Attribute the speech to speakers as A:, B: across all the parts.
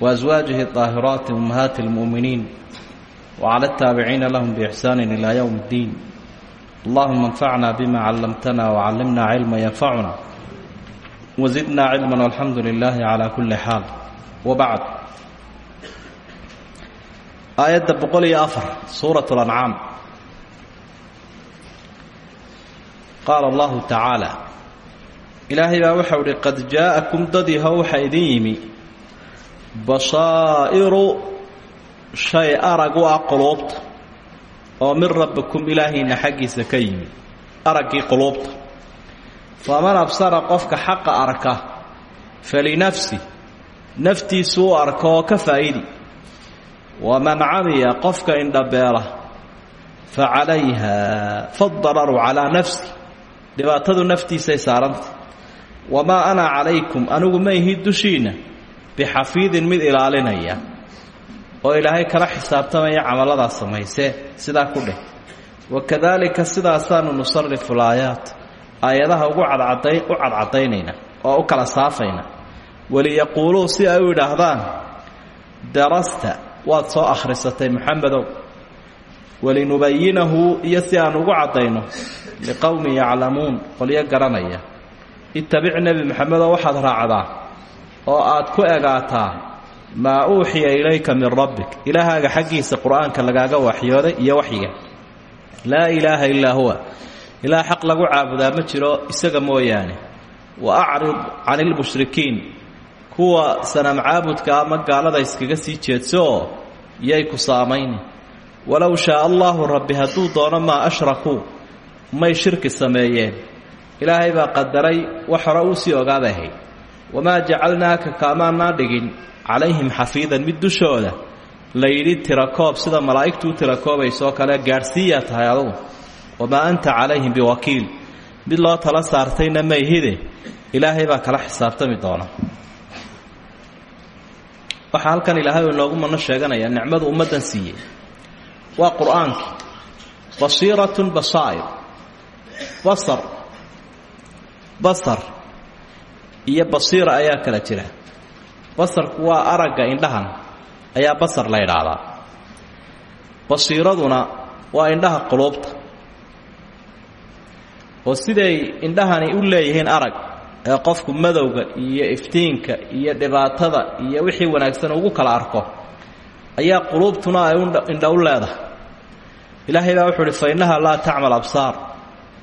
A: وأزواجه الطاهرات أمهات المؤمنين وعلى التابعين لهم بإحسان إلى يوم الدين اللهم انفعنا بما علمتنا وعلمنا علما ينفعنا وزدنا علما والحمد لله على كل حال وبعد aayadda boqol iyo afar suurat lancaam qaala allahu tacaala ilaahay baa waxau ihi qad jaa'akum dadiiho waxaa idin yimi basaa'iru shay arag u ah quluubta oo min rabbikum ilaahiinna xaggiisa ka yimi araggii quluubta faman absara qofka xaqa arka falinafsi naftiisu u arka oo ka faa'idi waman camiya qofka indhabeela fa calayha fadararu calaa nafsi. Dhibaatadu naftiisay saarantay wamaa ana calaykum anigu ma ihi bixafiidin mid ilaalinaya oo ilaahay kala xisaabtamaya camalladaas samaysee sidaa ku dheh wakadaalika sidaasaanu nusarifu laayaat aayadaha ugu cadcadayn u cadcadaynayna oo u kala saafayna waliyaquuluu si ay u yidhaahdaan darasta waad soo akhrisatay maxamedow walinubayinahu iyo si aan ugu caddayno liqowmin yaclamuun qolyo garanaya ittabic nebi maxamedoo waxaad raacdaa oo aad ku egaataa maa uuxiya ilayka min rabbik. Ilaahaaga xaggiisa qur'aanka lagaaga waxyooday iyo waxyiga. Laa ilaaha illaa huwa. Ilaah xaq lagu caabudaa ma jiro isaga mooyaane. Wa acrid cani ilmushrikiin kuwa sanam caabudka ama gaalada iskaga sii jeedsooo yay ku saamayni. Walow shaa allaahu rabbi hadduu doono maa ashrakuu may shirki sameeyeen. Ilaahay baa qadaray wax hore uu sii ogaabay ahayd wamaa jacalnaaka kaamaanaa dhigin calayhim xafiidan mid dushooda layidhi tirakoob sida malaa'igtu u tirakoobaysoo kale gaadhsiiyaa tahay adugu wamaa anta calayhim biwakiil mid loo tala saartayna mayhide ilaahay baa kala xisaabtami doona waxaa halkan ilaahay uu inoogu mano sheeganayaa nicmadu ummaddan siiyey. Waa qur'aankii basiiratun basaa'ir. Basar. Basar iyo basiira ayaa kala jira. Basarku waa aragga indhahan ayaa basar la ydhaahdaa basiiraduna waa indhaha quluubta oo siday indhahani u leeyihiin arag ee qofku madowga iyo iftiinka iyo dhibaatada iyo wixii wanaagsan ugu kala arko ayaa quluubtuna ay indha u leedahay ilaahay baa wuxuu uhi fa innaha laa tacma absaar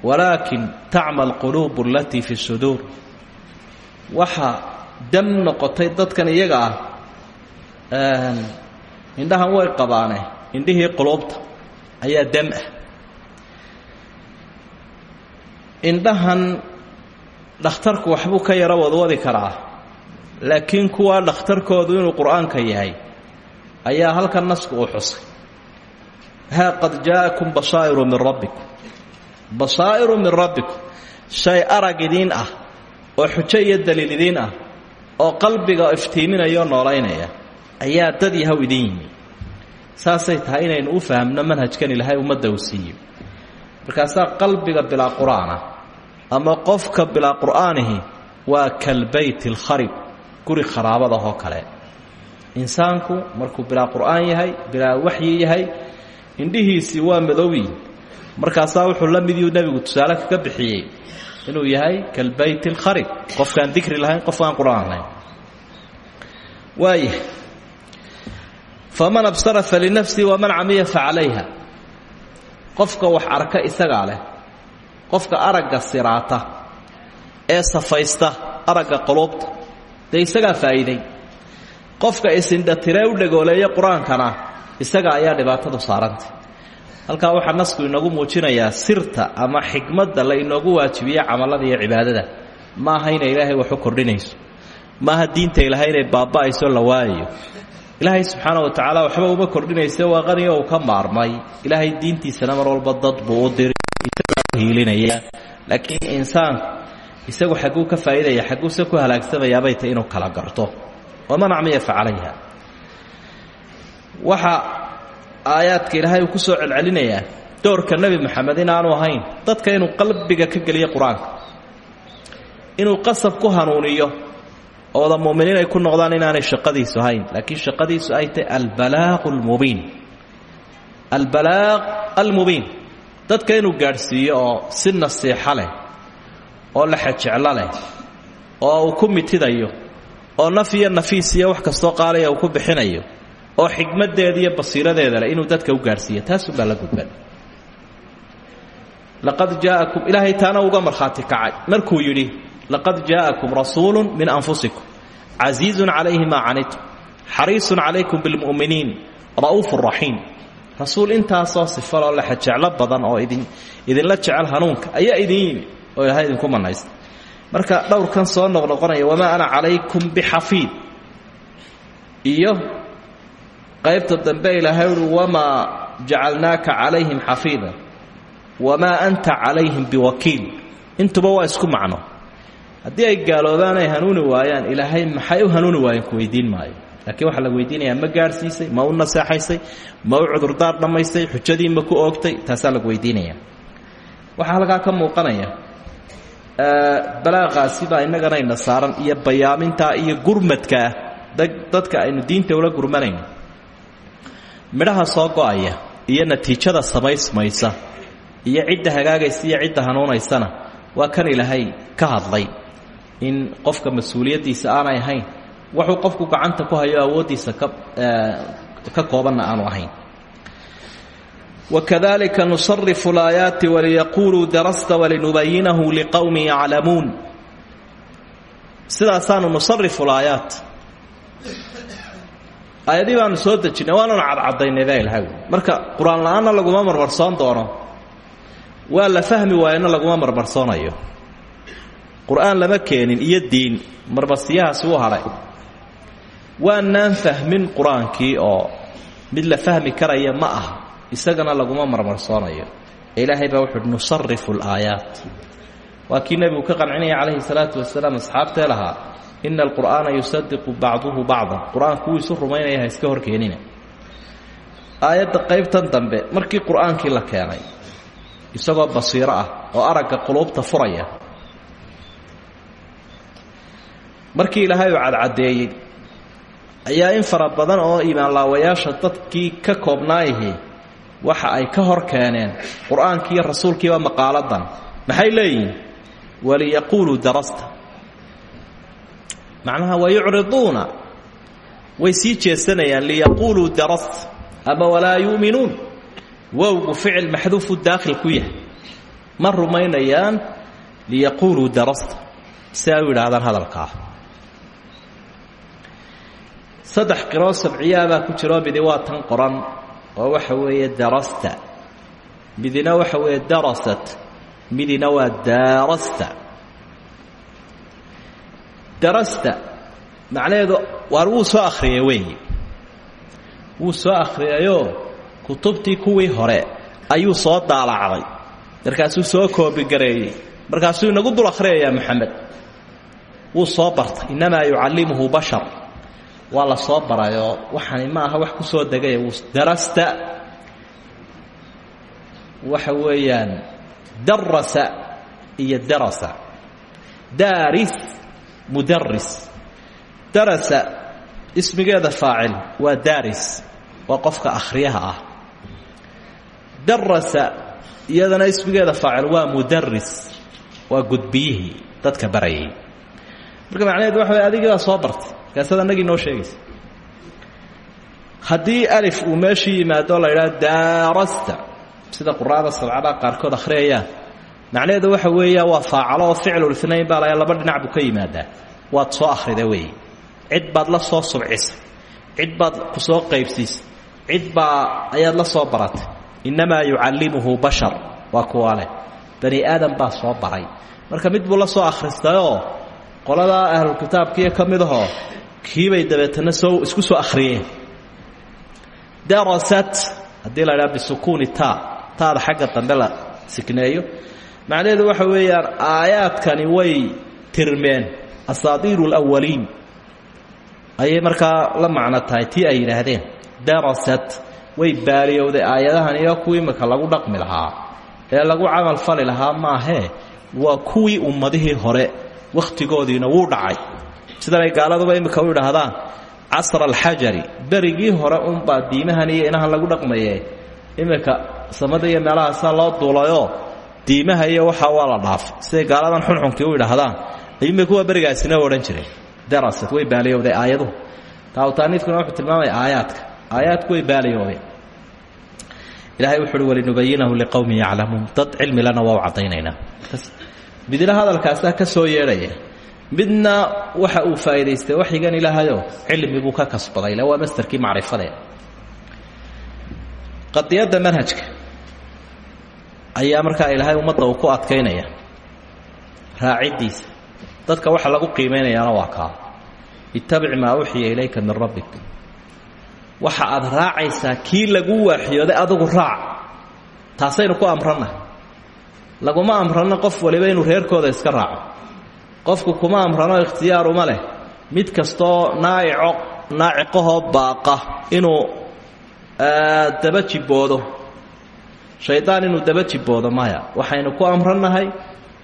A: walaakin tacma alquluubu alatii fi suduur waxaa dam noqotay dadkan iyaga ah indhahan way qabaane indhihii quluubta ayaa dam ah. Indhahan dhakhtarku waxbuu ka yaro wadwadi karaa laakiin kuwaa dhakhtarkoodu inuu qur'aanka yahay ayaa halkan nasku uu xusay. Haa qad jaa'akum basaa'iru min rabbikum. Basaa'iru min rabbikum. Shay arag ah oo xujo iyo daliil idiin ah oo qalbiga iftiiminaya oo noolaynaya ayaa dad yahow idin yimi. Saasay tahay inaynu u fahamno manhajkan ilaahay ummadda uu siiyo markaasaa qalbiga bilaa qur'aanah ama qofka bilaa qur'aanihi waa kalbayt alkharib guri kharaabadahoo kale. Insaanku markuu bilaa qur'aan yahay bilaa waxyi yahay indhihiisii waa madowyi markaasaa wuxuu la midiyuu nebigu tusaale kaga bixiyey inuu yahay kalbayt alkharib qofkaan dikri lahayn qof aan qur'aan lahayn. Waayahay faman absara falinafsihi waman camiya facalayha qofka wax arka isagaa leh qofka aragga siraata ee safaysta aragga quluubta dee isagaa faa'iiday. Qofka isindhatiree u dhagooleeya qur'aankana isaga ayaa dhibaatadu saarantay halkaa waxaa nasku inoogu muujinayaa sirta ama xikmadda la inoogu waajibiye camallada iyo cibaadada. Maaha inay ilaahay wax u kordhinayso maaha diinta ilahay inay baaba'ayso la waayayo ilaahay subxaana wa tacaala waxba uma kordhinayse waa qaniga uu ka maarmay. Ilaahay diintiisana mar walba dad buu u laakiin insaanku isagu xagguu ka faa'iidaya xagguuse ku halaagsamayaabay tay inuu kala garto. Waman acmiya facalayha waxa aayaadka ilaahay uu ku soo celcelinayaa doorka nebi moxamed inaanu ahayn. Dadka inuu qalbiga ka geliyo qur'aanka. Inuu qasab ku hanuuniyo oo wada mu'miniin ay ku noqdaan inaanay shaqadiisu ahayn. Laakiin shaqadiisu ay tahay albalaaqu almubiin albalaaq almubiin. Dadka inuu gaadhsiiyo oo si nasiixo leh oo laxejeclo leh oo uu ku mitidayo oo naf iyo nafiis iyo wax kastoo qaalaya uu ku bixinayo oo xikmaddeeda iyo basiiradeeda leh inuu dadka u gaadhsiiyo taasuunbaa la gudban laqad jaa'akum ilaahay taana uga markhaati kacay. Markuu yidhi laqad jaa'akum rasuulu min anfusikum casiizun calayhi maa canitum xariisun calaykum bilmu'miniin ra'uufu raxiim. Rasuul intaasoo sifaloo laxejeclo badan oo idin idinla jecel hanuunka ayaa idin oo ilaahay idinku manaysta marka dhowrkan soo noqnoqonaya wamaa ana calaykum bixafiid. Iyo qaybta dambe ilaahay uhi jacalnaaka calayhim xafiida wamaa anta calayhim biwakiil. Intuba waa isku macno. Haddii ay gaaloobaan ay hanuuni waayaan ilaahay maxay u hanuuni waayeen ku weydiin maayo? Laakiin waxaa la weydiinayaa ma gaadhsiisay ma u naseexaysay ma u cudurdaar dhammaystay xujadii ma ku oogtay taasaa lagu weydiinaya waxaa halkaa ka muuqanaya balaaqaasi baa innaganayna saaran iyo bayaamintaa iyo gurmadkaa dadka aynu diinta ula gurmanayno midhaha soo go'aya iyo natiijada samaysmaysa iyo cidda hagaagaysa iyo cidda hanuunaysana waa kan ilaahay ka hadlay. In qofka mas'uuliyaddiisa aanay ahayn wuxuu qofku gacanta ku hayo awooddiisa ka ka koobanna aanu ahayn. Wakadalika nusarifu laayaati waliyaquuluu darasta walinubayinahu liqowmi yaclamuun. Sidaasaanu nusarifu laayaat aayadii baanu soo dejinay waananu cadcadaynay baa ilahay marka qur'aan la'aanna laguma marmarsoon doono. Waa la fahmi waayana laguma marmarsoonayo. Qur'aan lama keenin iyo diin marmarsiyahaasi wuu hadhay waanaan fahmin qur'aankii oo mid la fahmi karaya ma aha isagana laguma marmarsoonayo. Ilaahay baa wuxuuhi nusarifu alaayaat waa kii nebigu ka qancinaya calayhi salaatu wasalaam asxaabtee lahaa ina alqur'aana yusadiqu bacduhu bacdan qur'aanku wuu isu rumaynaya ha iska horkeenina aayadda qaybtan dambe markii qur'aankii la keenay isagoo basiiro ah oo aragga quluubta furaya markii ilaahay uu cadcadeeyey ayaa in fara badan oo iimaanlaawayaasha dadkii ka koobnaayihi waxa ay ka hor keeneen qur'aankii iyo rasuulkiiba maqaaladan maxay leeyihiin waliyaquuluu darasta macnaha wayucriduuna way sii jeesanayaan liyaquuluu darasta ama walaa yu'minuun. Wowgu ficil maxduufu daakhil ku yahay. Ma rumaynayaan liyaquuluu darasta si ay u yidhaahdaan hadalkaa. Saddex qiroo sabciyaabaa ku jiroo midi waa tan qoran oo waxa weeye darasta midina waxa weeye darasat midina waa daarasta darasta macnaheedu waar wuu soo akhriyay weeye wuu soo akhriyayoo kutubtii kuwii hore ayuu soo daalacday. Markaasuu soo koobigareeyey markaasuu inagu dul akhriyayaa moxamed wuu soo bartay. Innamaa yucallimuhu bashar. Waa la soo barayoo waxani ma aha wax ku soo degaya. Wuu darasta. Waxa weeyaan darasa iyo darasa. Daaris mudaris darasa ismigeeda faacil waa daaris waa qofka akhriyaha ah darasa iyadana ismigeeda faacil waa mudaris waa gudbiyihii dadka barayay. marka macnaheedu waxa way adigiibaa soo bartay markaasaad annagii noo sheegaysa haddii alif uu meeshii yimaado la yidhaha daarasta sida quraada sabcada qaarkood akhriyayaan macnaheedu waxa weeya waa faacalo oo ficlulinayn baa la laba dhinac buu ka yimaadaa. Waad soo akhrida weeye. Cid baad la soo subcisay. Cid baad ku soo qaybsiisay. Cid baa ayaad la soo baratay. Innamaa yucallimuhu bashar waa kuwa leh. Bani aadam baa soo baray. Marka mid buu la soo akhristayoo qoladaa ahlulkitaabkiiyo ka mid ahoo kiibay dabeetana soo isku soo akhriyeen. Darasat haddii la dhaha bisukuuni ta taada xagga dambe la sikneeyo macnaheedu waxa weeyaan aayaadkani way tirmeen. Asaadiiru alawaliin ayay markaa la macno tahay tii ay yidhaahdeen. Darasat. Way baaliyowday aayadahan iyo kuwii imika lagu dhaqmi lahaa. Ee lagu camal fali lahaa maahee waa kuwii ummadihii hore wakhtigoodiina wuu dhacay. Sidanay gaaladuba imika u idhaahdaan casra alxajari berigii hore unbaa diimahan iyo inahan lagu dhaqmaye imika samada iyo meelahaasaa loo duulayoo diimaha iyo waxaa waa la dhaafay siday gaaladan xunxunkii u idhaahdaan ayuunbay kuwa berigaasina odhan jireen darasat way baaliyowday aayaduhu taawtaaniifkuna wuxuu tilmaamaya aayaadka. Aayaadku way baaliyoobeen ilahay wuxu uhi walinubayinahu liqowmin yaclamuun. Dad cilmilana waa u caddaynaynaa midna hadalkaasaa ka soo yeedhaya. Midna waxa uu faa'iidaystay waxyigan ilaahayoo cilmi buu ka kasbaday le waa mastarkii macrifadee. Qadiyadda manhajka ayaa markaa ilaahay ummadda uu ku adkaynaya. Raaciddiisa dadka waxa lagu qiimaynayaana waa kaa. Ittabic maa uxiya ilayka min rabbik. Waxa aad raacaysaa kii lagu waaxyooday adigu raac. Taasaynu ku amrannahay laguma amrano qof waliba inuu reerkooda iska raaco. Qofku kuma amrano ikhtiyaaruma leh. Mid kastoo naa'ico naaciqahoo baaqa inuu daba jibboodo shaydaan inuu daba jibboodo maya waxaynu ku amrannahay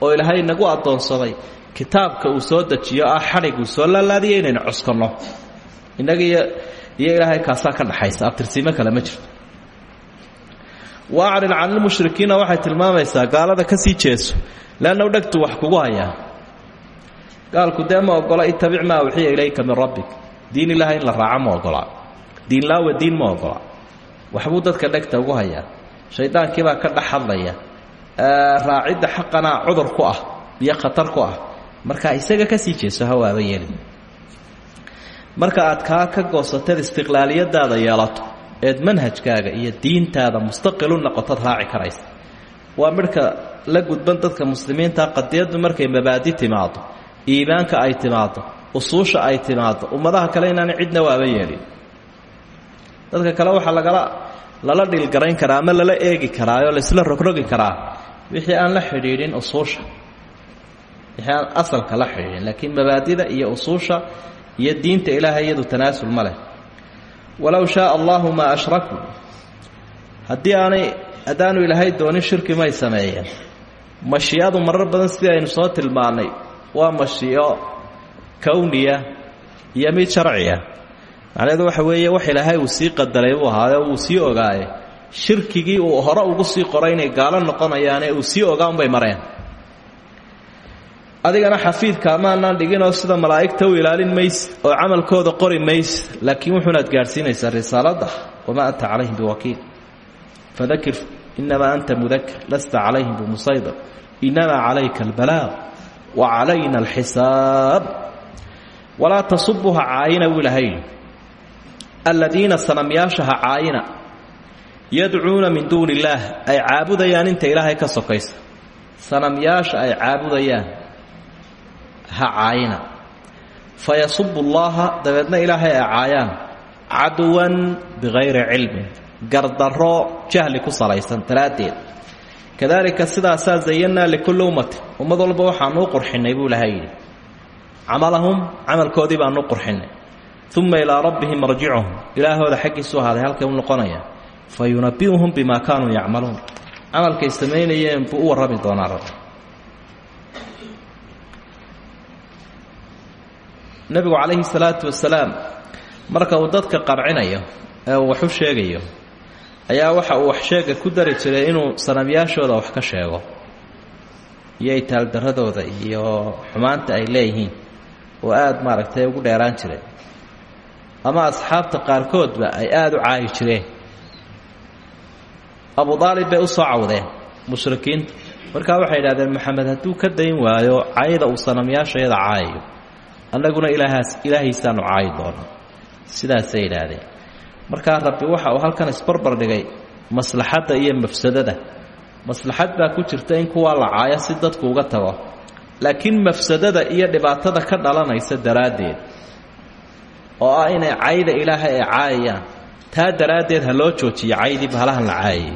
A: oo ilaahay nagu addoonsaday kitaabka uu soo dejiyo ah xadhig uu soo laalaadiya inaynu coskanno innagiiyo iyo ilaahay kaasaa ka dhaxaysa. Abtirsiimo kale ma jirto. Waacrid can ilmushrikiina waxay tilmaamaysaa gaalada ka sii jeeso. Leannahu dhegtu wax kugu hayaa gaalku dee ma ogola itabic maa uxiya ilayka min rabbik. Diin ilaahay in la raaco ogola. Diinlaawa diin ma ogola. Waxbuu dadka dhegta ugu hayaa shaydaankiibaa ka dhex hadlaya. Xaqana cudur ku ah iyo khatar ku ah. Marka isaga ka sii jeeso hawaaba yeelin. Marka aad kaa ka goosateed istiqlaaliyadaada yeelato eed manhajkaaga iyo diintaada mustaqilu noqotood raaci karaysa. Waa midhka la gudban dadka muslimiinta qadiyaddu markay mabaadi timaado iimaanka ay timaado usuusha ay timaado ummadaha kale inaana cidna waaba yeelin. Dadka kale waxaa lagala lala dhilgarayn karaa ama lala eegi karaayoo laisla rogrogi karaa wixii aan la xidhiidhin usuusha. Wixii aan asalka la laakiin mabaadida iyo usuusha iyo diinta ilaahay iyadu tanaasul ma leh. Walow allahu maa ashrakuu haddii aanay haddaanu ilaahay doonin shirki may sameeyeen. Mashiicadu marar badan sidii aynu soo tilmaannay waa mashiico kowniya iyo mid sharciya macnaheedu waxa weeye wax ilaahay uu sii qadaray buu ahaaye uu sii ogaaye shirkigii uu hore ugu sii qoray inay gaalo noqonayaane uu sii ogaa unbay mareen. Adigana xafiidka amaanaan dhiginoo sida malaa'igta u ilaalin mayse oo camalkooda qori mayse laakiin wuxuunaad gaadhsiinaysaa risaaladda wamaa anta calayhim biwakiil. Fadakir inamaa anta mudakir lasta calayhim bimusaydir. Inamaa calayka albalaaq wa calayna alxisaab. Walaa tasubuha caayina buu ilahay aladiina sanamyaashaha caayina yadcuuna min duuni illaah ay caabudayaan inta ilaahay ka sokaysa. Sanamyaasha ay caabudayaan ha caayina. Fayasubu llaha dabeedna ilaahay ay caayaan caduwan bikayri cilmin gardarro jahli ku salaysan daraaddeed. Kadalika sidaasaa zayannaa likulli ummatin ummad walba waxaanuu qurxinnay buu ilahay yidhi. Camalahum camalkoodii baanuu qurxinnay uma ilaa rabbihim marjicuhum ilaahooda xaggiisu ahaaday halkay u noqonayaan fa yunabi'uhum bimaa kaanuu yacmaluun camalkay samaynayeen buu u warrami doonaa rabbi nebigu calayhi salaatu wasalaam marka uu dadka qancinayo ee uu wax sheegayo ayaa waxa uu wax sheega ku dari jiray inuu sanamyaashooda wax ka sheego iyo itaaldarradooda iyo xumaanta ay leeyihiin oo aada maaragtay ugu dheeraan jiray ama asxaabta qaarkoodba ay aada u caayi jireen. Abu aalib bay u soo cawdeen mushrikiinta markaa waxay idhahdeen maxamed hadduu ka dayn waayo cayda uu sanamyaashayada caayayo annaguna ilaahaas ilaahiisaanu caayi doono sidaasay idhaahdeen markaa rabbi waxa uu halkan isbarbar dhigay maslaxadda iyo mafsadada. Maslaxad baa ku jirta in kuwaa la caayo si dadku uga tago. Laakiin mafsadada iyo dhibaatada ka dhalanaysa daraaddeed oo ah inay cayda ilaahay ay caayayaan taa daraaddeed ha loo joojiyo caydii bahalahan la caayay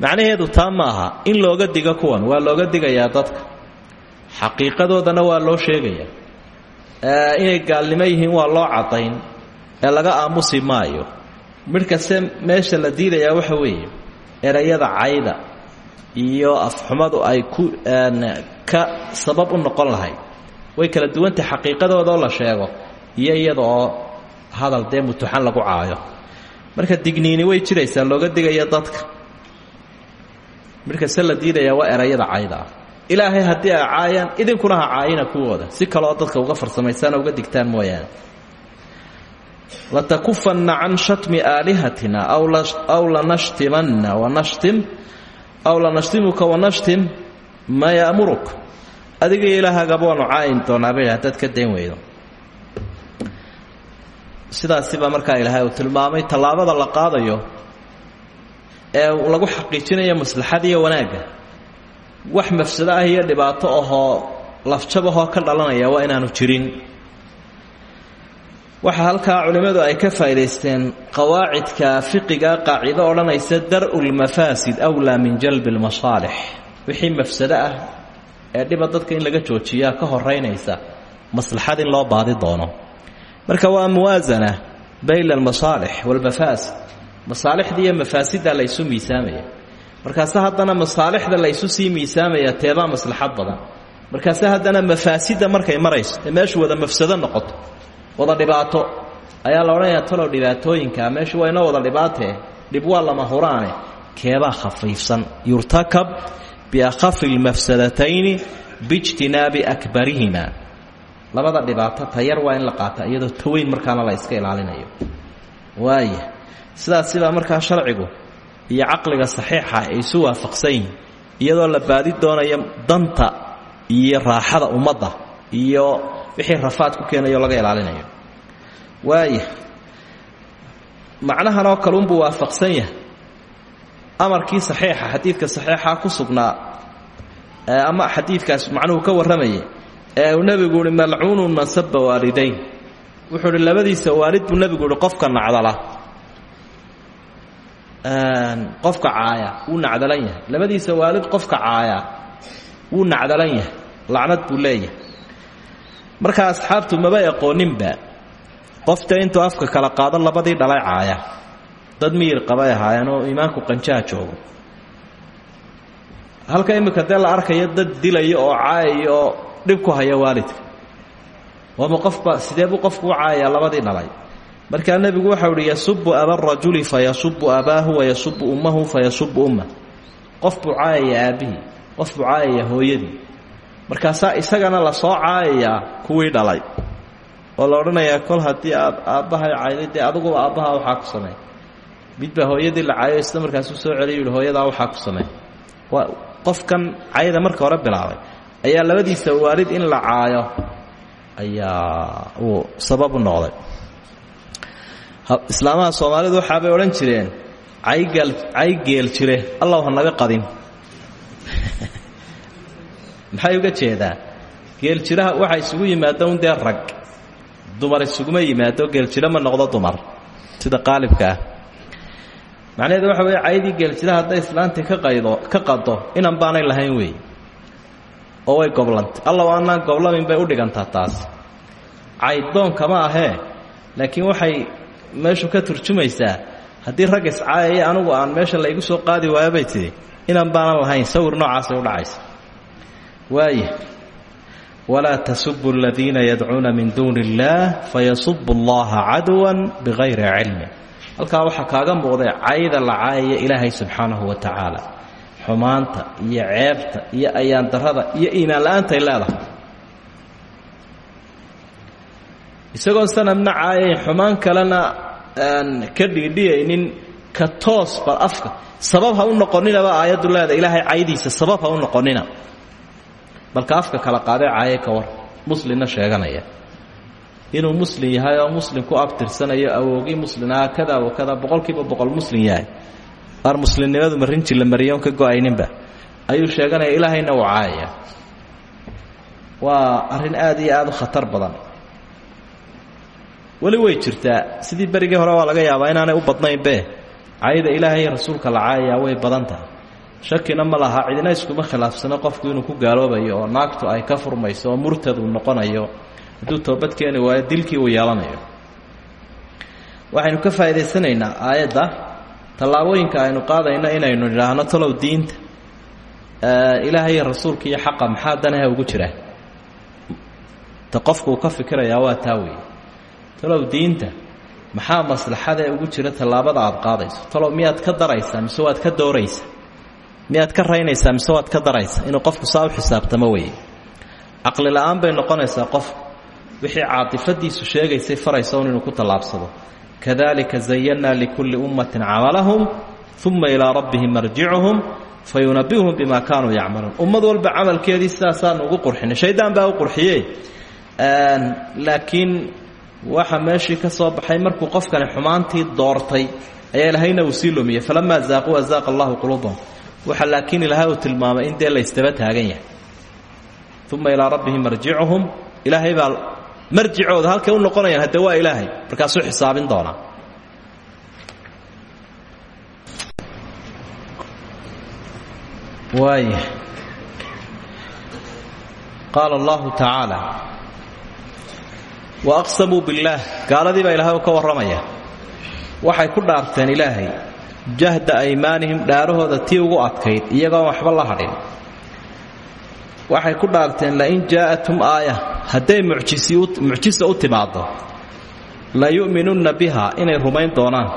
A: macnaheedu taa ma in looga digo kuwan waa looga digayaa dadka. Xaqiiqadoodana waa loo sheegayaa. Inay gaalnimo yihiin waa loo cadayn ee laga aamusi maayo. Midhkaste meesha la diidayaa waxa weeye erayada cayda iyo afxumadu ay ku ka sabab u noqon lahayd. Way kala duwantahay xaqiiqadoodoo la sheego iyo iyada oo hadal dee mutuxan lagu caayo. Marka digniini way jiraysaa looga digaya dadka. Midhkaste la diidayaa waa erayada cayda ah ilaahay haddii ay caayaan idinkuna ha caayina kuwooda. Si kaleoo dadka uga farsamaysaana uga digtaan mooyaane. Latakufanna can shatmi aalihatina aw lanashtimanna wanashtim aw lanashtimuka wanashtim maa yaamuruk adiga ilaahagaba waanu caayin doonaabay haddaad ka dayn weydo sidaasibaa markaa ilaahay uu tilmaamay tallaabada la qaadayo ee lagu xaqiijinayo maslaxadiiyo wanaagga wax mafsado ah iyo dhibaato ahoo lafjabahoo ka dhalanaya waa inaanu jirin. Waxaa halkaa culimmadu ay ka faa'idaysteen qawaacidka fiqiga qaacido odhanaysa dar-u lmafaasid wlaa min jalbi lmasaalix wixii mafsado ah ee dhiba dadka in laga joojiyaa ka horeynaysa maslaxad in loo baadi doono marka waa muwaasana bayna almasaalix waalmafaasid masaalixda iyo mafaasidda la ysu miisaamaya. Markaase haddana masaalixda la ysu sii miisaamaya teebaa maslaxad badan. Markaase haddana mafaasidda markay marayso ee meeshu wada mafsado noqoto wada dhibaato ayaa la odhanayaa talow dhibaatooyinka meeshu waa wada dhibaatee dhib waa lama huraane keebaa khafiifsan. Yurtakab biakhafi lmafsadatayni biijtinaabi akbarihima labada dhibaato tayar waa in la qaata iyadoo taweyn markaana la iska ilaalinayo. Waaya sidaas sibaa markaa sharcigu iyo caqliga saxiixa ay isu waafaqsan iyadoo la baadi doonayo danta iyo raaxada ummadda iyo wixii rafaad ku keenayo laga ilaalinayo. Waaya macnahan oo kale unbuu waafaqsan yahay. Amarkii saxiixa xadiidka saxiixa ku sugnaa ama xadiidkaas macnuhu ka warramayay ee uu nebigu uhi malcuunun man saba waalidayn. Wuxuu uhi labadiisa waalid buu nebigu uhi qofka nacdala. Qofka caaya wuu nacdalan yahay. Labadiisa waalid qofka caaya wuu nacdalan yahay. Lacnad buu leeyahay. Marka asxaabtu maba aqooninba qofta intuu afka kala qaado labadii dhalay caaya. Dad miyir qabay ahaayeen oo iimaanku qanjaha joogo. Halka imika dee la arkayo dad dilaya oo caayaya oo dhib ku haya waalidka. Waama qofba sidee buu qofku u caayayaa labadii dhalay markaa nebigu waxau uhi yasubu aba rajuli fayasubu abaahu wayasubu ummahu fayasubu ummah qof buu caayaya aabbihii qof buu caayaya hooyadii. Markaasaa isagana la soo caayayaa kuwii dhalay. Oo la odhanayaa kol haddii aabbahay cayday dee aduguba aabbaha waxaa ku samey midbaa hooyadii la caayo isla markaasuu soo celiy hooyadaa waxaa ku samey waa qofkan cayda marka hore bilaabay ayaa labadiisa waalid in la caayo. Ayaa uu sabab u noqday. Islaamaha soomaalidu waxaabay odhan jireen caygal cay geel jire allaw ha naga qadin. Maxay uga jeedaa? Geeljiraha waxa isugu yimaado un dee rag. Dumar isuguma yimaado geeljiro ma noqdo dumar. Sida qaalibka ah. Macnaheedu waxa weeye caydii geeljiraha hadday islaantii ka qaydo ka qado inan baanay lahayn wey oo way goblantay allaw aanaan goblamin bay u dhigantaa taas. Cayddoonka ahee laakiin waxay meeshu ka turjumaysaa haddii rag iscaayaya anugu aan meesha laygu soo qaadi waayo bay tidhi. Inan baanan lahayn sawir noocaasay u dhacaysa. Waaya walaa tasubu aladiina yadcuuna min duuni illaah fayasubu allaha caduwan bigayri cilmin. Halkaa waxaa kaaga muuqday cayda la caayaya ilaahay subxaanahu wa tacaala xumaanta iyo ceebta iyo ayaan darada iyo iimaan la'aantaay leedahay. Isagoon sanadna caayayn xumaan kalena ka dhiidhiyaynin ka toos bal afka. Sabab ha u noqoninaba aayaddu leedahay ilaahay caydiisa sabab ha u noqonina. Balka afka kala qaadee caaye ka war muslimna sheeganaya. Inuu muslim yahay oo muslim ku abtirsanayo awoogii muslim aha kada wa kada boqolkiiba boqol muslim yahay qaar muslimnimadu marinji la mariyoon ka go'ayninba. Ayuu sheeganaya ilaahayna uu caayaya waa arrin aada iyo aada u khatar badan. Weli way jirtaa. Sidii berigii hore waa laga yaabaa inaanay u badnaynbe. Cayda ilaahay rasuulka la caayayaa way badan tahay. Shakina ma laha cidina iskuma khilaafsano qofku inuu ku gaaloobayo oo naagtu ay ka furmayso oo murtad uu noqonayo. Hadduu toobad keeni waayo dilkii uu yeelanayo waxaynu ka faa'idaysanaynaa aayadda tallaabooyinka aynu qaadayno inaynu nidhaahno talow diinta. Ilaahay iyo rasuulka iyo xaqa maxaa danaha ugu jira? Ta qofku ka fikirayaa waa taa weeye. Diinta maxaa maslaxadee ugu jira tallaabada aad qaadayso? Talow miyaad ka daraysaa mise waad ka dooraysa miyaad ka raynaysaa mise waad ka daraysa inuu qofku saa u xisaabtamo weeye. Caqli la'aan bay noqonaysaa qof wixii caatifadiisu sheegaysay faraysa inuu ku tallaabsado kadalika zayannaa likulli ummatin camalahum uma ilaa rabbihim marjicuhum fayunabiuhum bima kaanuu yacmaluun ummad walba camalkeedii sidaasaanu ugu qurxinay shaydaan baa qurxiye laakiin waxa meeshii ka soo baxay markuu xumaantii doortay ayaa ilahayna uu sii lumiyey falamaa allahu quluubahum waxa laakiin ilaahay uu in dee laysdaba taagan yahay uma ilaa rabbihim marjicuhum ilaahay baa marjicooda halkay u noqonayaan hadde waa ilaahay. Markaasuu xisaabin doonaa. Waaya qaala allahu tacaala wa aqsamuu billaah. Gaaladii baa ilaahay ka warramaya. Waxay ku dhaarteen ilaahay jahda aymaanihim dhaarahooda tii ugu adkayd iyagoon waxba la hadhin. Waxay ku dhaarteen lain jaa'athum aaya hadday mucjisa u timaaddo la yu'minunna biha inay rumayn doonaan.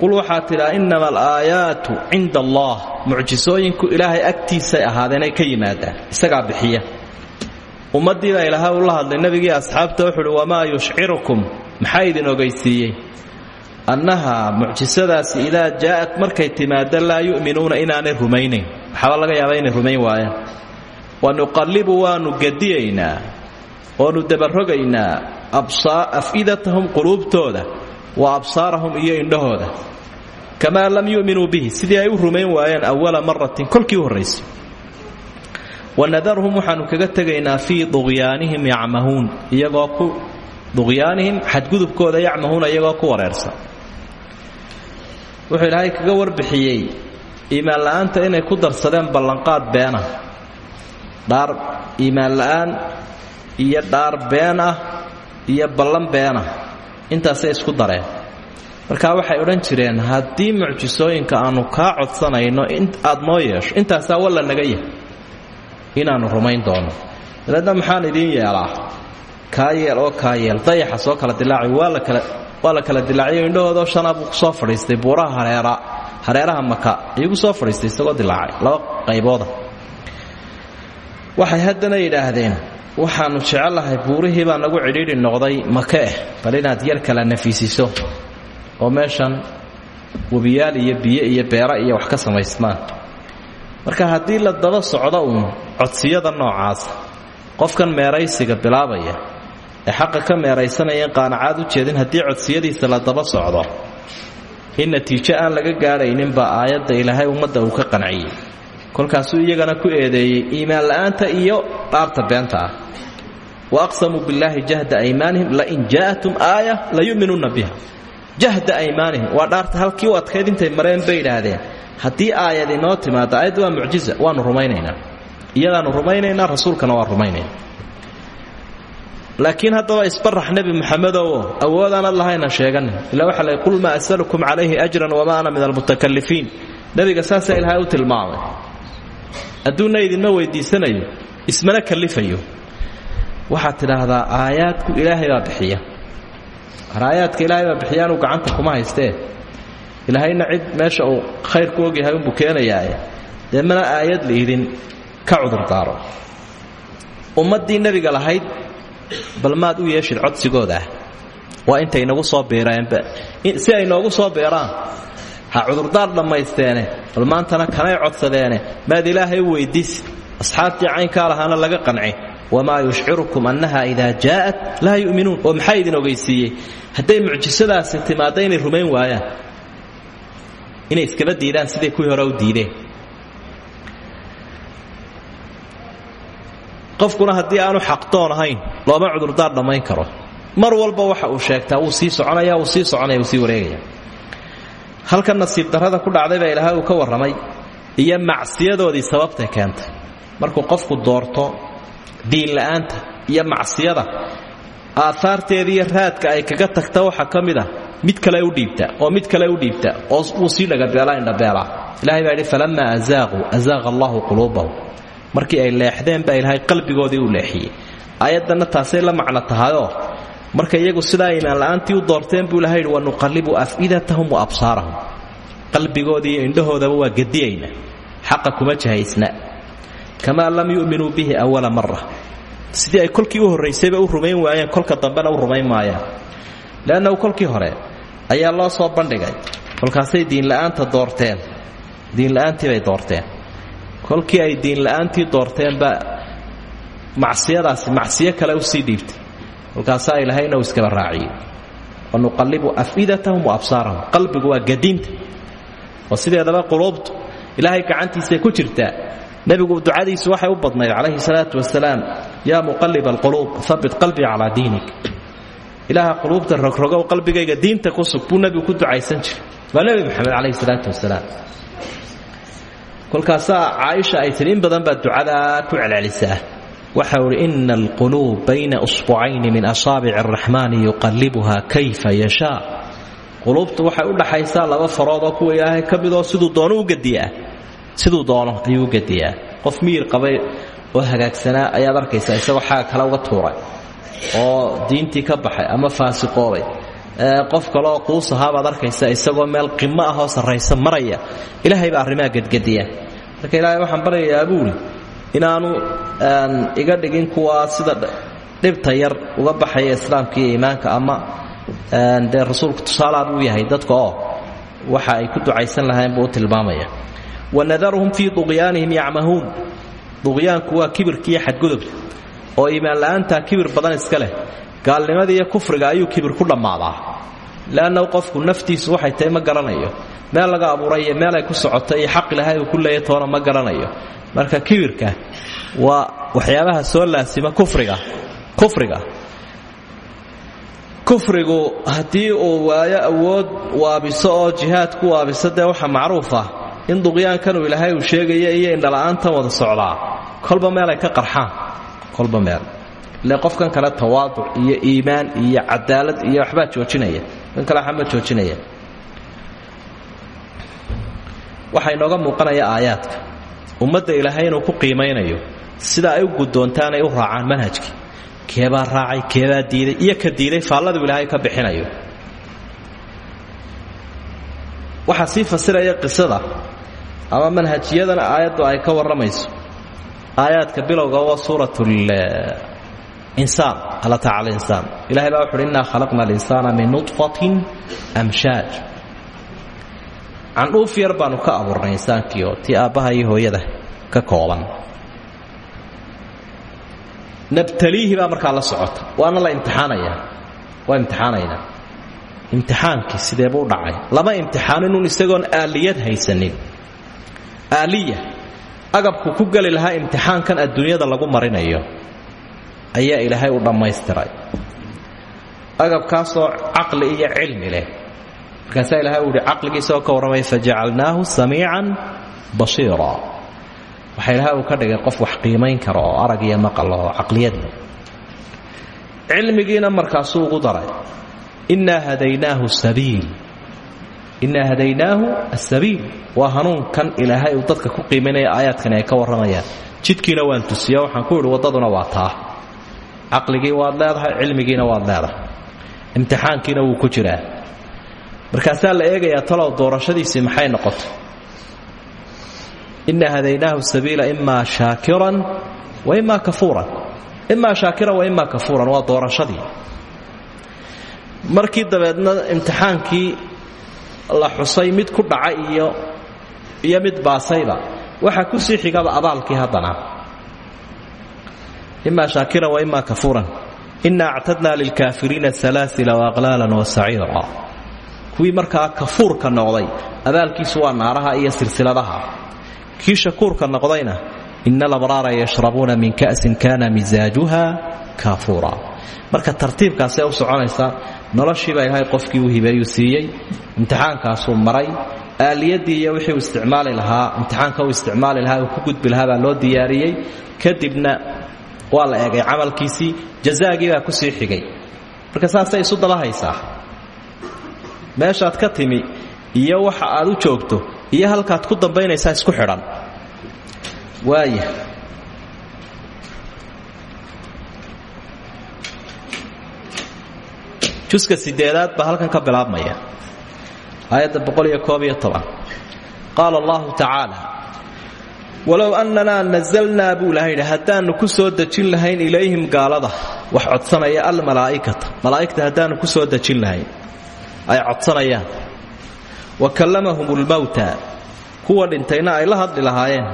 A: Qul waxaa tidhaa innama alaayaatu cinda allah mucjisooyinku ilaahay agtiisay ahaadeen ay ka yimaadaan isagaa bixiya. Ummaddii baa ilaahay ula hadlay nebigii asxaabta wuxu uhi wamaa yushcirukum. Maxaa idin ogaysiiyey annaha mucjisadaasi idaa jaa'at markay timaado laa yu'minuuna inaanay rumaynayn waxaaba laga yaabaa inay rumayn waayaan wa nuqallibu waannu gadiyaynaa oonu dabarogaynaa afidatahum quluubtooda wa absaarahum iyo indhahooda. Kamaa lam yu'minuu bihi sidii ay u rumayn waayeen awala maratin kolkii u horraysay wanadarhum waxaannu kaga tegaynaa fii duqyaanihim yacmahuun iyagoo ku duqyaanihim xadgudubkooda yacmahuuna iyagoo ku wareersan wuxuu ilaahay kaga warbixiyey iimaan la'aanta inay ku darsadeen ballanqaad beena dhaar iimaan la'aan iyo dhaar been ah iyo ballan beenah intaasay isku dareen. Markaa waxay odhan jireen haddii mucjisooyinka aannu kaa codsanayno aad noo yeesho intaasaa walla naga yahay. Inaannu rumayn doono. Dabeedna maxaan idiin yeelaa? Kaa yeel oo kaa yeel. Dayaxa soo kala dilaaci waa la kala waa la kala dilaaciyo. Indhahoodoo shanaa buu ku soo fadhiistay buuraha hareera hareeraha maka ayuu ku soo fadhiistay isagoo dilaacay laba qaybooda waxay haddana yidhaahdeen waxaannu jecellahay buurihii baa nagu cidhiidhi noqday make eh bal inaad yar kala nafiisiso. Oo meeshan webiyaal iyo biyo iyo beera iyo wax ka samaysmaan marka haddii la daba socdo uun codsiyada noocaasa qofkan meeraysiga bilaabaya ee xaqa ka meeraysanaya in qaanacaad u jeedin haddii codsiyadiisa la daba socdo in natiijo aan laga gaadhaynin baa aayadda ilaahay ummadda uu ka qanciyey kolkaasuu iyagana ku eedeeyey iimaan la'aanta iyo dhaarta beenta ah. Wa aqsamuu billaahi jahda aymaanihim lain jaa'atum aaya la yu'minunna biha. Jahda aymaanihim waa dhaarta halkii u adkayd intay mareen bay idhaahdeen haddii aayad inoo timaado aayadda waa mucjiza waannu rumaynaynaa. Iyadaannu rumaynaynaa rasuulkana waa rumaynayna laakiin haddaba isbarax nebi muxamedowo awoodaanad lahayna sheeganin. Ila waxa la qul maa asalukum calayhi ajran wamaa ana min almutakalifiin nebiga saasaa ilaahay u tilmaamay adduunna idinma weydiisanayo ismana kalifayo waxaad tidhaahdaa aayaadku ilaahay baa bixiya. Aayaadka ilaahay baa bixiya anuu gacanta kuma haystee. Ilaahayna cid meesha uu khayr ku ogyahay unbuu keenayaae dee mana aayad liidin ka cudurdaaro ummaddii nebiga lahayd bal maad u yeeshid codsigoodaah waa intay inagu soo biireenba si ay noogu soo biiraan ha cudurdaar dhammaysteene bal maantana kanay codsadeene. Maad ilaahay u weydiisi asxaabtii caynkaa lahaana laga qanci. Wamaa yushcirukum annaha idaa jaa'at laa yu'minuun. Oo maxaa idin ogaysiiyey hadday mucjisadaasi inay rumayn waayaan. Inay iskaba diidaan siday kuwii hore u diideen. Qofkuna haddii aanu xaqdoon ahayn looma cudurdaar dhammayn karo. Mar walba waxa uu sheegtaa wuu sii soconaya wuu sii soconaya wuu sii wareegaya halkan nasiib darrada ku dhacday baa ilaahay uu ka warramay iyo macsiyadoodii sababtay keentay. Markuu qofku doorto diinla'aanta iyo macsiyada aahaarteeda raadka ay kaga tagta waxaa ka mid a mid kale u dhiibta oo mid kale u dhiibta oo wuu sii dhagabeelaa indhabeelaa. Ilahay baa yidhi falammaa azaaquu azaaqa allahu markii ay leexdeen baa ilaahay qalbigoodii u leexiyey. Aayaddanna taasay la macno tahayoo marka iyagu sidaa iimaanla'aantii u doorteen buu ilahay yidhi wanuqallibu afidatahum wa absaarahum. Qalbigoodii iyo indhahoodaba waa gediyayna xaqa kuma jahaysna. Kamaa lam yu'minuu bihi awala mara sidii ay kolkii u horraysayba u rumayn waayeen kolka dambena u rumayn maayaan. Leannahu kolkii hore ayaa loo soo bandhigay. Kolkaasay diinla'aanta doorteen. Diinla'aantii bay doorteen. Kolkii ay diinla'aantii doorteenba macsiyadaasi macsiyo kale u sii dhiibtay kolkaasaa ilahayna uu iskaba raaciyey wanuqallibu afidatahum wa absaarahum. Qalbigu waa gadiinta. Oo sideedaba quluubtu ilaahay gacantiisay ku jirtaa nebigu ducadiisu waxay u badnayd calayhi salaatu wasalaam yaa muqalliba alquluub habit qalbii calaa diinik. Ilaaha quluubta rogrogow qalbigayga diinta ku sug buu ku ducaysan jiray. Waa nebi moxamed calayhi salaatu wasalaam kolkaasaa caaisha ay tidhi in badan baa ducadaa ku celcelisaa waxau idhi ina alquluub bayna usbucayni min asaabici araxmaani yuqallibuha kayfa yashaa quluubtu waxay u dhaxaysaa laba farood oo kuwa ilaahay ka midoo siduu doono u gediyaa. Siduu doono ayuu u gediyaa. Qof miyir qabay oo hagaagsanaa ayaad arkaysaa isagoo xaga kale oo diintii ka baxay ama faasiqoobay qof kaleoo quus ahaabaad arkaysa isagoo meel qimo ahoo sarraysa maraya. Ilaahay baa arrimaha gedgediya. Marka ilaahay waxaan baryayaa buuli inaanu iga dhigin kuwa sida dhibta yar uga baxaya islaamka iyo iimaanka ama dee rasuulku tusaalaa buu yahay dadka oo waxa ay ku ducaysan lahayn buu u tilmaamaya. Wanadaruhum fii duqyaanihim yacmahuun. Duqyaanku waa kibirka iyo xadgudubka oo iimaanla'aantaa kibir badan iska leh. Gaalnimada iyo kufriga ayuu kibir ku dhammaadaa. Leannahu qofku naftiisu waxay tahay ma garanayo. Meel laga abuuray meel ay ku socoto iyo xaq ilahay uu ku leeya toona ma garanayo marka kibirka waa waxyaabaha soo laasima kufriga. Kufriga. Kufrigu haddii uu waayo awood waabiso oo jihaad ku waabiso dee waxa macruuf ah. In duqyaankanuu ilaahay uu sheegaya iyo indhala'aantan wada socdaa. Kolba meel ay ka qarxaan. Kolba meel. Ile qofkan kale tawaaduc iyo iimaan iyo cadaalad iyo waxbaa joojinaya. Kan kale waxba ma joojinaya. Waxaa inooga muuqanaya aayaadka ummadda ilaahay inuu ku qiimaynayo sida ay u guddoontaan ay u raacaan manhajkii keebaa raacay keebaa diiday iyo ka diiday faalladuu ilaahay ka bixinayo. Waxaa sii fasiraya qisada ama manhajiyadana aayaddu ay ka warramayso. Aayaadka bilowga waa suurat insaan alla tacala insaan. Ilahay baa wuxuuhi innaa khalaqna alinsaana min nudfatin amshaaj candhuuf yar baanu ka abuurnay insaankii oo tii aabbaha iyo hooyada ka kooban. Nabtaliihi baa markaa la socota. Waana la imtixaanayaa waa imtixaanaynaa imtixaankii sidee buu dhacay? Lama imtixaaninun isagoon aaliyad haysanin. Aaliya agabku ku geli lahaa imtixaankan adduunyada lagu marinayo ayaa ilaahay u dhammaystiray. Agabkaasoo caqli iyo cilmi leh markaasaa ilahay uu yihi caqligiisaoo ka warramaya fajacalnaahu samiican basiira waxaa ilahay ka dhigay qof wax qiimayn kara oo arag iyo maqal oo caqliyadle cilmigiina markaasuu ugu daray innaa hadaynaahu sabiil. Innaa hadaynaahu asabiil waa hanuunkan ilaahay uu dadka ku qiimaynaya aayaadkani ay ka warramayaan. Jidkiina waan tusiya waxaan ku idhi waddaduna waa taa. Waad leedahay cilmigiina waad leedahay. Imtixaankiina wuu ku jiraa markaasaa la eegayaa talow doorashadiisii maxay noqotay? Innaa hadaynaahu sabiila imaa shaakiran wa imaa kafuuran. Imaa shaakiran wa imaa kafuuran waa doorashadii. Markii dabeedna imtixaankii la xusay mid ku dhacay iyo iyo mid baasayba waxaa ku sii xigaba abaalkii haddana. Imaa shaakiran wa imaa kafuuran. Inna actadna lilkaafiriina salaasila waaqlaalan wa saciira kuwii markaa kafuurka noqday abaalkiisu waa naaraha iyo silsiladaha. Kii shakuurka noqdayna ina alabraara yashrabuuna min ka'sin kana misaajuha kaafuura. Marka tartiibkaasee u soconaysa noloshiibaa ilaahay qofkii u hibeeyuu siiyey imtixaankaasuu maray aaliyadii iyo wixii uu isticmaali lahaa imtixaanka uu isticmaali lahaa uu ku gudbi lahaa baa loo diyaariyey. Kadibna waa la eegay camalkiisii jazaagii baa ku sii xigay. Marka saasay isu daba meeshaad ka timi iyo waxa aad u joogto iyo halkaad ku dambaynaysaa isku xidhan. Waaya juska sideedaad baa halkan ka bilaabmaya. Aayadda qaala allahu tacaala walow annanaa nazalnaa buu ilaha yidhi ku soo dejin lahayn ilayhim gaalada wax codsanaya almalaa'ikata malaa'igta haddaannu ku soo dejin lahayn ay codsanayaan. Wa kallamahum ulmowta kuwa dhintayna ay la hadli lahaayeen.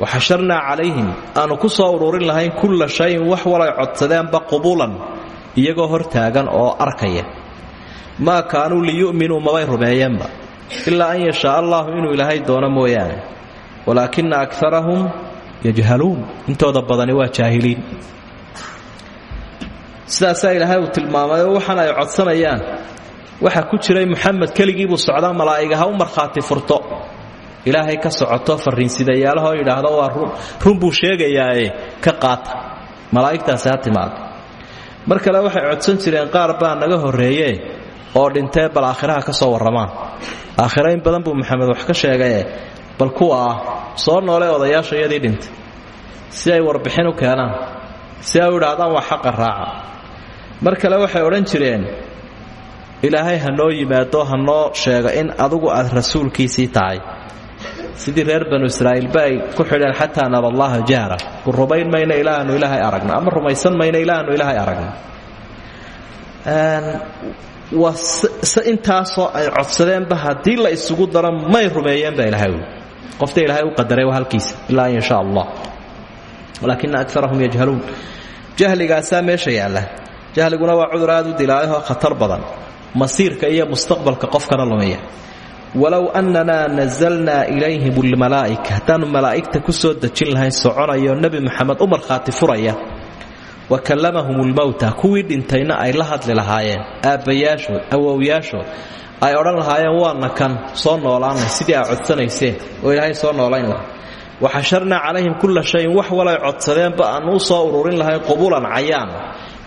A: Wa xasharnaa calayhim aannu ku soo ururin lahayn kulla shayin wax walay codsadeenba qubulan iyagoo hortaagan oo arkaya. Maa kaanuu liyu'minuu mabay rumeeyeenba ilaa an yashaa allahu inuu ilaahay doono mooyaane. Walaakina akarahum yajhaluun intooda badani waa jaahiliin. Sidaasaa ilaahay uu tilmaamay oo waxaan ay codsanayaan waxaa ku jiray muxamed keligiibuu socdaa malaa'iga ha u markhaati furto. Ilaahay ka socoto farriinsidayaalahoo yidhaahdo waa run buu sheegayaae ka qaata malaa'igtaasi ha timaado. Mar waxay codsan jireen qaar baa naga horreeye oo dhintee bal aakhiraha ka soo warramaan. Aakhiro in badan buu maxamed wax ka sheegaye bal kuwa ah soo noole odayaasha iyadii dhintay. Si ay warbixin u keenaan si ay u idhaahdaan waa xaqa raaca. Mar kale waxay odhan jireen ilaahay ha noo yimaado ha noo sheego in adugu aad rasuulkiisii tahay. Sidii reer banu israa'iilba ay ku xidheen xataa nara allaha jahra. Ku rumayn mayno ilaahanu ilaahay aragno ama rumaysan mayno ilaahanu ilaahay aragno waa intaasoo ay codsadeenba haddii la isugu daro may rumeeyeenba ilahay qofta ilaahay u qadaray waa halkiisa ilaa an allah. Walaakina akarahum yajhaluun. Jahligaasaa meesha yaalla. Jahliguna waa cudur aad u dilaayahoo khatar badan masiirka iyo mustaqbalka qofkana lumiya walow annanaa nazalnaa ilayhim almalaa'ika haddaannu malaa'igta ku soo dejin lahayn soconayo nebi moxamed u markhaati furaya. Wa kallamahum ulmowta kuwii dhintayna ay la hadli lahaayeen aabbayaashood awowyaashood ay odhan lahaayeen waana kan soo noolaanay sidii aa codsanayseen oo ilaahay soo noolayn laha wa xasharnaa calayhim kulla shayin wax walay codsadeenba aannu u soo ururin lahayn qubulan cayaan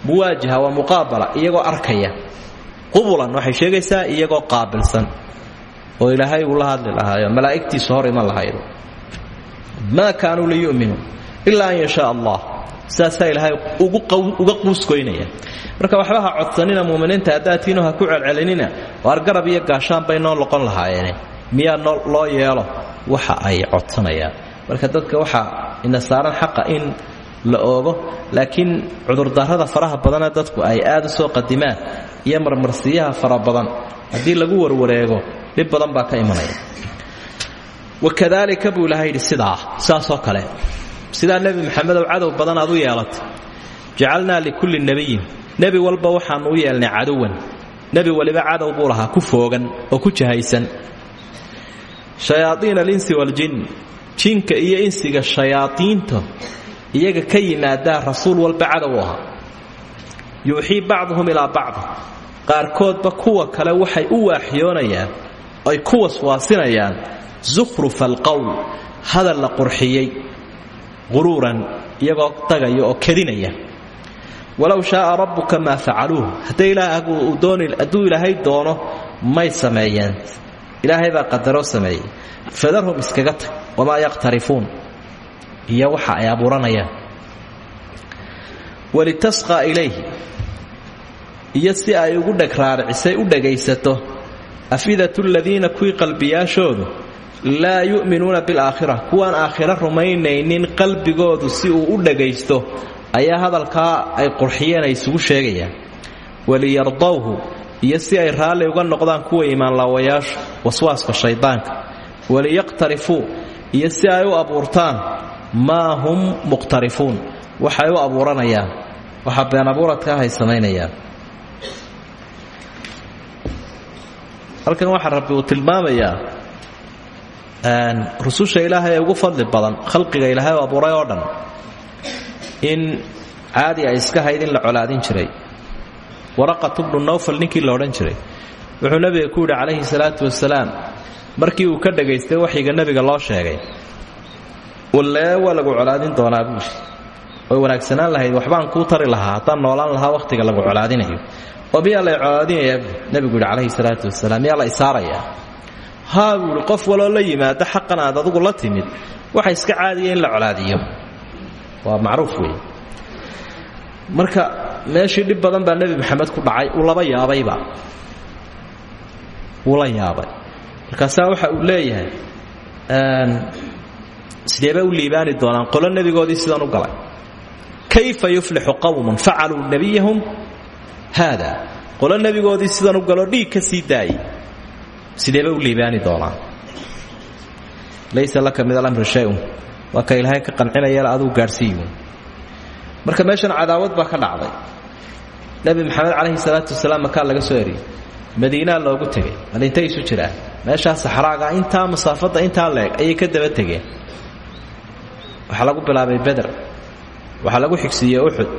A: muwaajaha waa muqaabala iyagoo arkaya qubulan waxay sheegaysaa iyagoo qaabilsan oo ilaahay uu la hadli lahaayo malaa'igtiisu hor iman lahaydo maa kaanuu liyu'minuu ilaa an yashaa allah. Sidaasaa ilaahay uga quuskoynaya marka waxba ha codsanina muminiinta haddaatiino ha ku celcelinina waar garab iyo gaashaan bay noo noqon lahaayeene miyaa loo yeelo waxa ay codsanayaan. Marka dadka waxaa ina saaran xaqa in la oogo laakiin cudurdarrada faraha badanee dadku ay aad u soo qadimaan iyo marmarsiyaha fara badan. Lagu warwareego dhib badan baa ka imanaya. Wakadaalika buu yidhi sidaa saasoo kale sidaa nebi maxamedow cadow badan aad u yeelatay jacalnaa likulli nebiyin nebi walba waxaannu u yeelnay cadowan. Nebi waliba cadow buu lahaa ku foogan oo ku jahaysan. Shayaaiina alinsi waljin jinka iyo insiga shayaadiinta iyaga ka yimaadaa rasuul walba cadow ahaa yuuxii bacduhum ilaa bacdi qaarkoodba kuwa kale waxay u waaxyoonayaan ay ku waswaasinayaan zukhrufa alqowl hadal la qurxiyey quruuran iyagoo dagaya oo kadinaya walow shaaa rabbuka maa facaluuh hadduu ilaahay doono may sameeyeen ilaahay baa qadaroo sameeyey. Fadarhum iskaga tag wamaa yaqhtarifuun iyo waxa ay ilayhi iyo si ay ugu dheg raaricisay u dhegaysato. Afidatu ladiina kuwii qalbiyaashoodu laa yu'minuuna bilaakhira. Kuwaan aakhiro rumaynaynin qalbigoodu si uu u dhagaysto ayaa hadalkaa ay qurxiyeen ay isugu sheegayaan. Waliyardawhu iyo si ay raalli uga noqdaan kuwa iimaanlaawayaashu waswaaska shaydaanka. Waliyaqtarifuu iyo si ay u abuurtaan maa hum muqhtarifuun waxay u abuuranayaan. Waxa been abuuradka ah ay samaynayaan halkan waxaa rabbi uu tilmaamayaa rususha ilaahay ee ugu fadli badan khalqiga ilaahay oo abuuray oo dhan in caadi ay iska hayd in la colaadin jiray. Waraqatu bnu nawfal ninkii la odhan jiray. Wuxuu nabiga ku yidhi calayhi salaatu wasalaam markii uu ka dhagaystay waxyiga nebiga loo sheegay. Wallee waa lagu colaadin doonaa buuri way wanaagsanaan lahayd waxbaan kuu tari lahaa haddaan noolaan lahaa wakhtiga lagu colaadinayo oo miyaa lay colaadinayaa buui nebigu yidhi calayhi salaatu wasalaam miyaa la isaarayaa haa buuhi qof waloo la yimaado xaqan aad adugu la timid waxa iska caadiya in la colaadiyo. Waa macruuf weeye marka meeshii dhib badan baa nebi maxamed ku dhacay uu laba yaabayba. Wuu la yaabay. Markaasaa waxa uu leeyahay sideebay u liibaani doonaan? Qolo nebigoodii sidan u galay. Kayfa yuflixu qawmun facaluu nebiyahum haada qolo nebigoodii sidan u galoo dhiig ka sii daayay sideebay u liibaani doonaan laysa laka min alamri shay-un waa ka ilaahay ka qancinaya aduu gaadhsiiyu marka meeshan cadaawad baa ka dhacday nebi maxamed calayhi salaatu wasalaam makaa laga soo eriyey madiinaa loogu tegay bal intay isu jiraan meeshaa saxraaga intaa masaafadda intaa leeg ayay ka daba tegeen waxaa lagu bilaabay beder waxaa lagu xigsiiyey uxud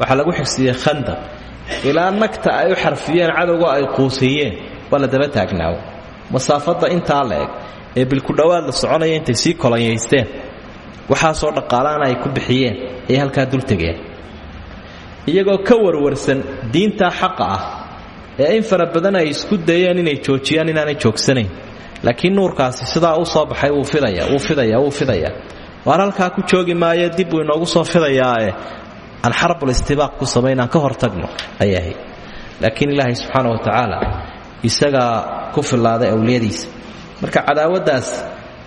A: waxaa lagu xigsiiyey khandaq ilaa nagta ay u xarfiyeen cadowga ay quusiyeen. Waa la daba taagnaawo masaafadda intaa leeg ee bilkudhowaad la soconaya intay sii kolanyaysteen waxaasoo dhaqaalaana ay ku bixiyeen ayay halkaa dul tegeen. Iyagoo ka warwarsan diintaa xaqa ah ee in fara badan ay isku dayeen inay joojiyaan inaanay joogsanayn. Laakiin nuurkaasi sidaa u soo baxay wuu fidaya wuu fidaya wuu fidaya. Waan halkaa ku joogi maayo dib buu inoogu soo fidayaae aan xarbul istibaaq ku samayn ka hortagno ayay ahayd laakiin ilaahay subxaana wa tacaala isagaa ku filaaday awliyadiisa. Marka cadaawaddaas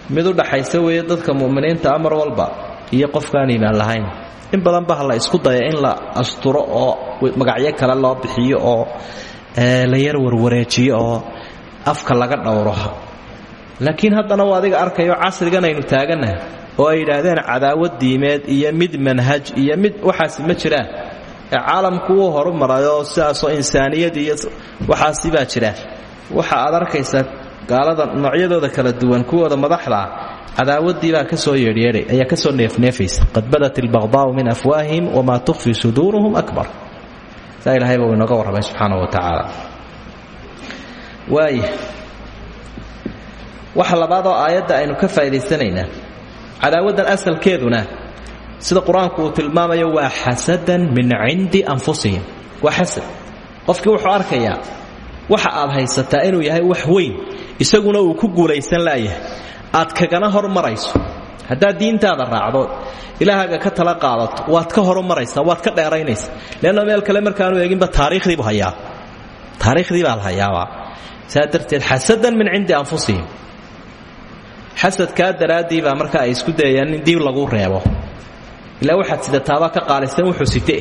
A: mid u dhaxaysa weeye dadka mu'miniinta amar walba iyo qofkaan iimaan lahayn. In badan ba la isku daya in la asturo oo magacyo kale loo bixiyo oo la yar warwareejiyo oo afka laga dhowro. Laakiin haddana u adiga arkayo casrigan aynu taagannahay oo ay yidhaahdeen cadaawad diimeed iyo mid manhaj iyo mid waxaasi ma jiraan ee caalamku wuu horu marayoo sidaasoo insaaniyad iyo waxaasi baa jira. Waxa aad arkaysaa gaalada noocyadooda kala duwan kuwooda madaxda ah cadaawadii baa ka soo yeedhyeedhay ayaa ka soo neefneefaysa. Qad badat ilbaqdaau min afwaahihim wamaa tukhfi suduuruhum akbar. Saa ilahayba uu inooga warramay subxaana wa tacaala. Waaya waxa labaadoo aayadda aynu ka faa'idaysanaynaa cadaawaddan asalkeeduna sida qur'aanku uu tilmaamayo waa xasadan min cindi anfusihim. Waa xasad. Qofkii wuxuu arkayaa waxa aad haysataa inuu yahay wax weyn isaguna uu ku guulaysan la'yahay aad kagana hormarayso. Haddaad diintaada raacdo ilaahaaga ka tala qaadato waad ka horumaraysaa waad ka dheeraynaysa leanna meel kale markaanu eeginba taariikhdiibu hayaa. Taariikhdii baa la hayaabaa. Saa darteed min cindi anfusihim xasadkaa daraaddii baa marka ay isku dayayaan in diib lagu reebo. Ilaa waxaad sidataabaa ka qaalisan wuxuu site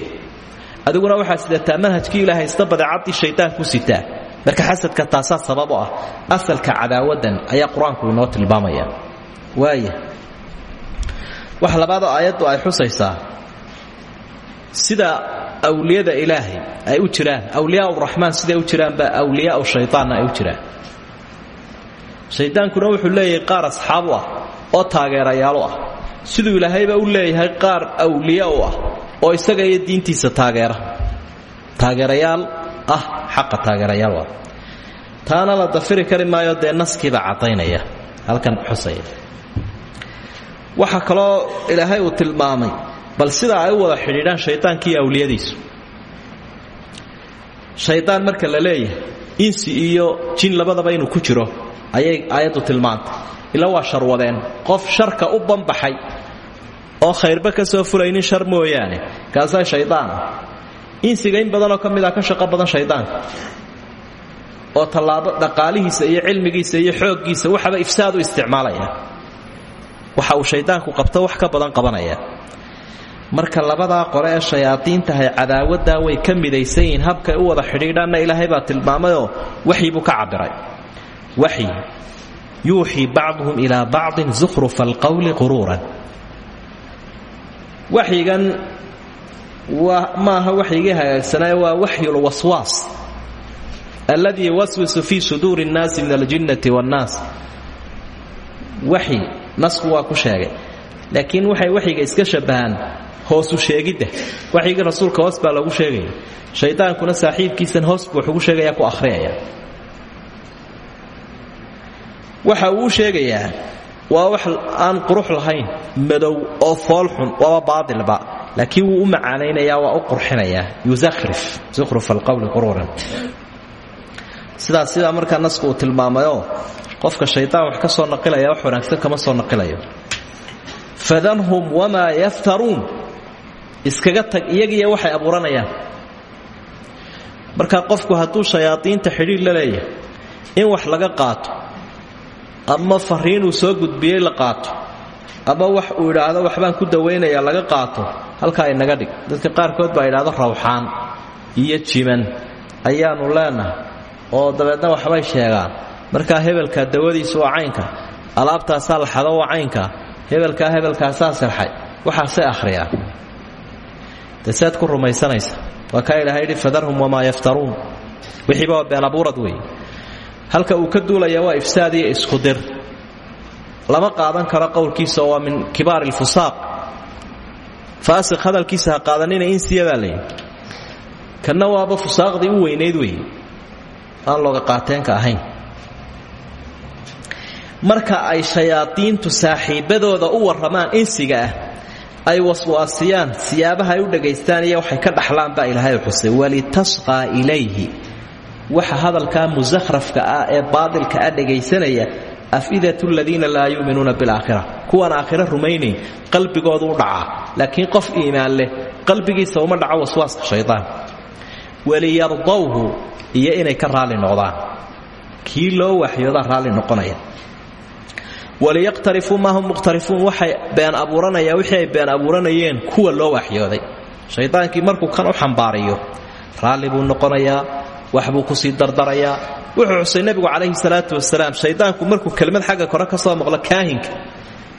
A: adiguna waxaad sidataa manhajkii ilaahay ista badeecaddii shaydaanku sitaa marka xasadka taasaa sabab ah asalka cadaawaddan ayaa qur'aanku inoo tilmaamaya. Waaya wax labaadoo aayaddu ay xusaysaa. Sida awliyada ilaahay ay u jiraan awliyaa uraxmaan siday u jiraanba awliyaau shaydaanna ay u jiraan shaydaankuna wuxuu leeyahay qaar asxaab u ah oo taageerayaal u ah. Siduu ilaahayba u leeyahay qaar awliya u ah oo isaga iyo diintiisa taageera. Taageerayaal ah xaqa taageerayaal ah taana la dafiri kari maayo dee naskiibaa caddaynaya. Halkan xusaya waxaa kaloo ilaahay uu tilmaamay bal sida ay u wada xidhiidhaan shaydaankiiyo awliyadiisu. Shaydaan marka la leeyahay insi iyo jin labadaba inuu ku jiro ayay aayaddu tilmaantay. Ila waa sharwadeen qof sharka u banbaxay oo khayrba ka soo fulaynin shar mooyaane. Kaasaa shaydaana insiga in badanoo ka mid ah ka shaqo badan shaydaanka oo tallaabo dhaqaalihiisa iyo cilmigiisa iyo xooggiisa waxaba ifsaad u isticmaalaya. Waxa uu shaydaanku qabto wax ka badan qabanaya. Marka labadaa qole ee shayaadiintahay cadaawaddaa way ka midaysan yihiin wada xidhiidhaanna ilaahay baa tilmaamayoo waxyi buu ka cabbiray waxyi yuuxii bacduhum ilaa bacdin zukhrufa alqowli quruuran waxyigan maaha waxyigii hagaagsanaaye waa waxyulwaswaas alladii yuwaswisu fii suduuri اnnaasi min aljinnati waاnnaas waxyi nasku waa ku sheegay laakiin waxay waxyiga iska shabahaan hoosu sheegidda waxyigii rasuulka hoos baa lagu sheegaya shaydaankuna saaxiibkiisan hoos buu wuxugu sheegaya ku akhriyaya waxa uu sheegayaa waa wax aan qurux lahayn madow oo foolxun waaba baadilba laakiin wuu u waa u qurxinayaa yuakhrif zukhruf alqowli quruuran. Sidaas sidaa markaa nasku uu tilmaamayoo qofka shaydaan wax ka soo naqilaya wax wanaagsan kama soo naqilayo. Fadanhum wamaa yaftaruun. Iskaga tag iyagiiyo waxay abuuranayaan. Markaa qofku hadduu shayaadiinta xidhiir la leeyahay in wax laga qaato ama fariinuu soo gudbiyey la qaato. Ama wax uu idhaahdo waxbaan ku dawaynayaa laga qaato. Halkaa inaga dhig. Dadka qaarkood baa idhaahdo rawxaan iyo jiman. Ayaanu leenahay oo dabeedna waxbay sheegaan. Markaa hebelkaa dawadiisu waa caynka. Alaabtaasaa la xado waa caynka. Hebelkaa hebelkaasaa sirxay waxaasay akhriyaa dee sead ku rumaysanaysa. Waa kaa ilaahay yidhi fadarhum wamaa yaftaruun. Wixiiba waa been abuurad halka uu ka duulaya waa ifsaad iyo iskudir. Lama qaadan karo qowlkiisa oo waa min kibaari lfusaaq faasiq hadalkiisa ha qaadanina insiya baa layidhi kanna waaba fusaaqdii u weynayd weeye aan looga qaateenka ahayn. Marka ay shayaadiintu saaxiibadooda u warramaan insiga ah ay waswaasiyaan siyaabaha ay u dhagaystaan iyo waxay ka dhaxlaan baa ilaahay xusay walitasqaa ilayhi waxa hadalkaa musakhrafka ah ee baadilka ah dhagaysanaya afidatu ladiina laa yuuminuuna bilaakhira kuwaan aakhira rumaynayn qalbigoodu u dhacaa laakiin qof iimaan leh qalbigiisa uma dhaco waswaaska shaydaan waliyardawhu iyo inay ka raalli noqdaan. Kii loo waxyoodaa raalli noqonaya. Waliyaqtarifuu maa hum mukhtarifuun waxay been abuuranayaan wixii ay abuuranayeen kuwa loo waxyooday. Shaydaankii markuu kan u xambaariyo raalli buu noqonayaa waxbuu ku sii dardarayaa. Wuxuu xusay nebigu calayhi salaatu wasalaam shaydaanku markuu kelmad xagga kore ka soo maqlo kaahinka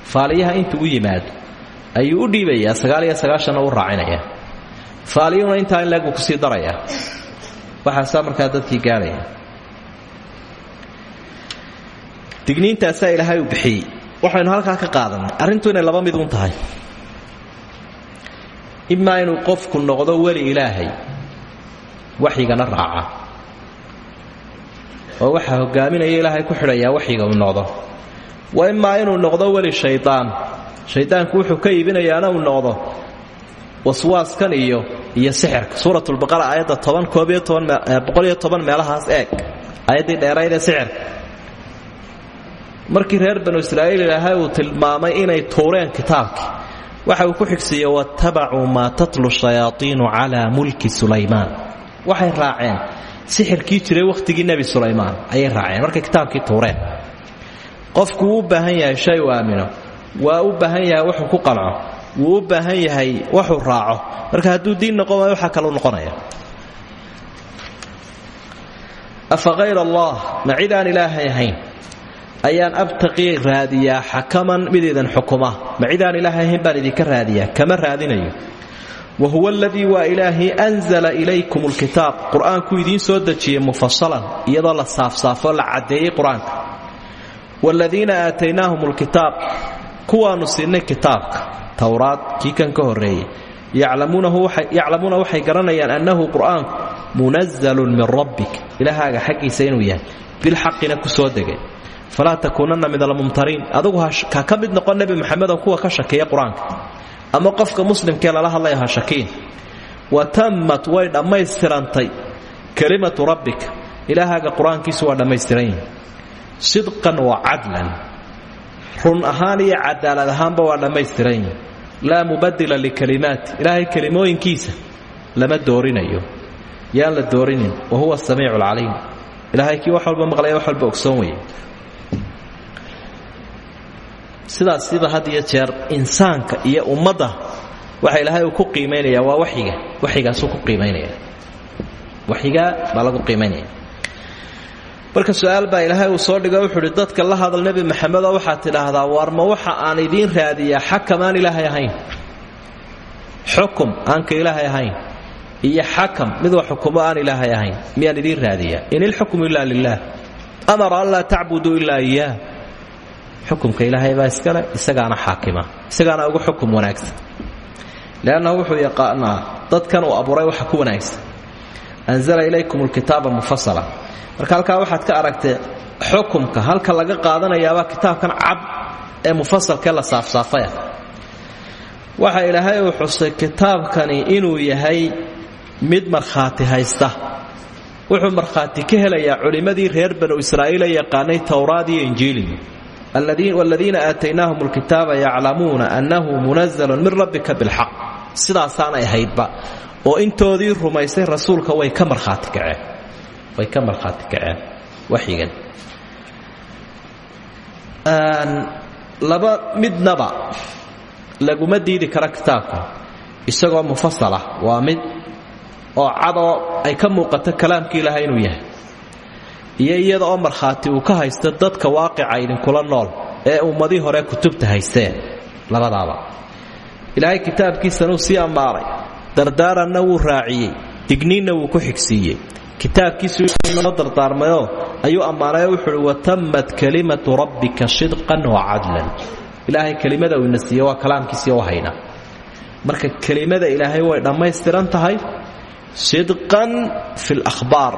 A: faaliyaha intuu u yimaado ayuu u dhiibayaa sagaaliyo sagaashanna u raacinaya faaliyuhuna intaa in leeg buu ku sii darayaa dadkii gaadhaya digniintaasaa ilaahay uu bixiyey. Waxaynu halkaa ka qaadanay. Arrintu inay laba mid un tahay. Imaa inuu qofku noqdo weli ilaahay waxyigana raaca oo waxaa hogaaminaya ilaahay ku xidhayaa waxyiga uu noqdo. Wa imaa inuu noqdo weli shaydaan shaydaanku wuxuu ka iibinayaana uu noqdo waswaaskan iyo iyo sixirka. Suuratulbaqara aayadda toban koob iyo meelahaas eeg. Aayaddii dheerayd ee markii reer banu israa'iil ilaahay uu tilmaamay inay tuureen kitaabkii waxa uu ku xigsiiyey watabacuu maa tatlu shayaaiinu calaa mulki sulaymaan. Waxay raaceen sixirkii jiray wakhtigii nebi sulaymaan. Ayay raaceen. Markay kitaabkii tuureen. Qofku u baahan yahay shay uu aamino. Waa u baahan yahay waxuu ku qalco. Wuu u baahan yahay waxuu raaco. Marka hadduu diin noqon waayo waxaa kaleu noqonaya. Afa hayr allah ma cid aan ilaahay ahayn ayaan abtaqii raadiyaa xakaman mid idin xukuma. Ma cid aan ilaahay ahayn baan idinka raadiyaa. Kama raadinayo wa huwa aladii waa ilaahii anzala ilaykum lkitaab qur'aankuu idiin soo dejiyey mufasalan iyadoo la saafsaafo la caddeeyey qur'aanka. Waaladiina aataynaahum lkitaab kuwaannu siinay kitaabka towraad kii kan ka horreeyey yaclamuuna waxay garanayaan annahu qur'aanku munazalun min rabbik. Ilahaaga xaggiisa inuu yahay. Bilxaqina ku soo degay. Falaa takuunanna min almumtariin. Adugu ha ka mid noqon nebi maxamedoo kuwa ka shakeeya qur'aanka ama qofka muslimkee lala hadlaya ha shakiin wa tammat way dhammaystirantay. Kelimatu rabbika ilaahaaga qur'aankiisu waa dhammaystiran yihi sidqan wa cadlan run ahaan iyo cadaalad ahaanba waa dhammaystiran yihi laa mubadila likalimaati ilaahay kelimooyinkiisa lama doorinayo. Yaan la doorinin wa huwa samiicu lcaliim ilaahay kii wax walba maqlaya wax walba ogsoon weye sidaasiba had iyo jeer insaanka iyo ummadda waxa ilaahay uu ku qiimaynaya waa waxiga waxigaasuu ku qiimaynaya waxigaa baa lagu qiimaynaya marka su'aal baa ilaahay uu soo dhigo wuxuu dadka la hadal nebi maxamedoo waxaad tidhaahdaa waar waxa aan idiin raadiyaa xakam ilaahay ahayn. Xukum aanka ilaahay ahayn iyo xakam mid wax xukumo aan ilaahay ahayn miyaan idiin raadiyaa? In ilxukmu ila lilah amara an laa tacbuduu ilaa xukumka ilaahay baa iskale isagaana xaakima isagaana ugu xukum wanaagsan. Leannahu wuxuu yaqaanaa dadkan uu abuuray waxa ku wanaagsan. Anzala ilaykum lkitaaba mufasala marka halkaa waxaad ka aragtee xukumka halka laga qaadanayaabaa kitaabkan cad ee mufasalkee la saafsaafaya. Waxa ilaahay uu xusay kitaabkani inuu yahay mid markhaati haysta. Wuxuu markhaati ka helayaa culimmadii reer banu israa'iil ee yaqaanay towraad iyo injiili waaladiina aataynaahum alkitaaba yaclamuuna annahu munazalun min rabbika bilxaq sidaasaanay ahaydba oo intoodii rumaysay rasuulka way ka markhaati kaceen way ka markhaati kaceen waxyigan laba midnaba laguma diidi karo kitaabka isagoo mufasala waa mid oo cadoo ay ka muuqato kalaamka ilaahay inuu yahay iyo iyada oo markhaati uu ka haysto dadka waaqica idinkula nool ee ummadii hore kutubta haysteen. Labadaaba. Ilaahay kitaabkiisanuu sii ammaaray dardaaranna wuu raaciyey. Digniinna wuu ku xigsiiyey. Kitaabkiisu inoo dardaarmayoo ayuu ammaanay wuxuuhi watammat kalimatu rabbika sidqan wa cadlan. Ilaahay kelimada uu ina waa kalaamkiisii oo hayna. Marka kelimada ilaahay way dhammaystiran tahay. Sidqan fi lahbaar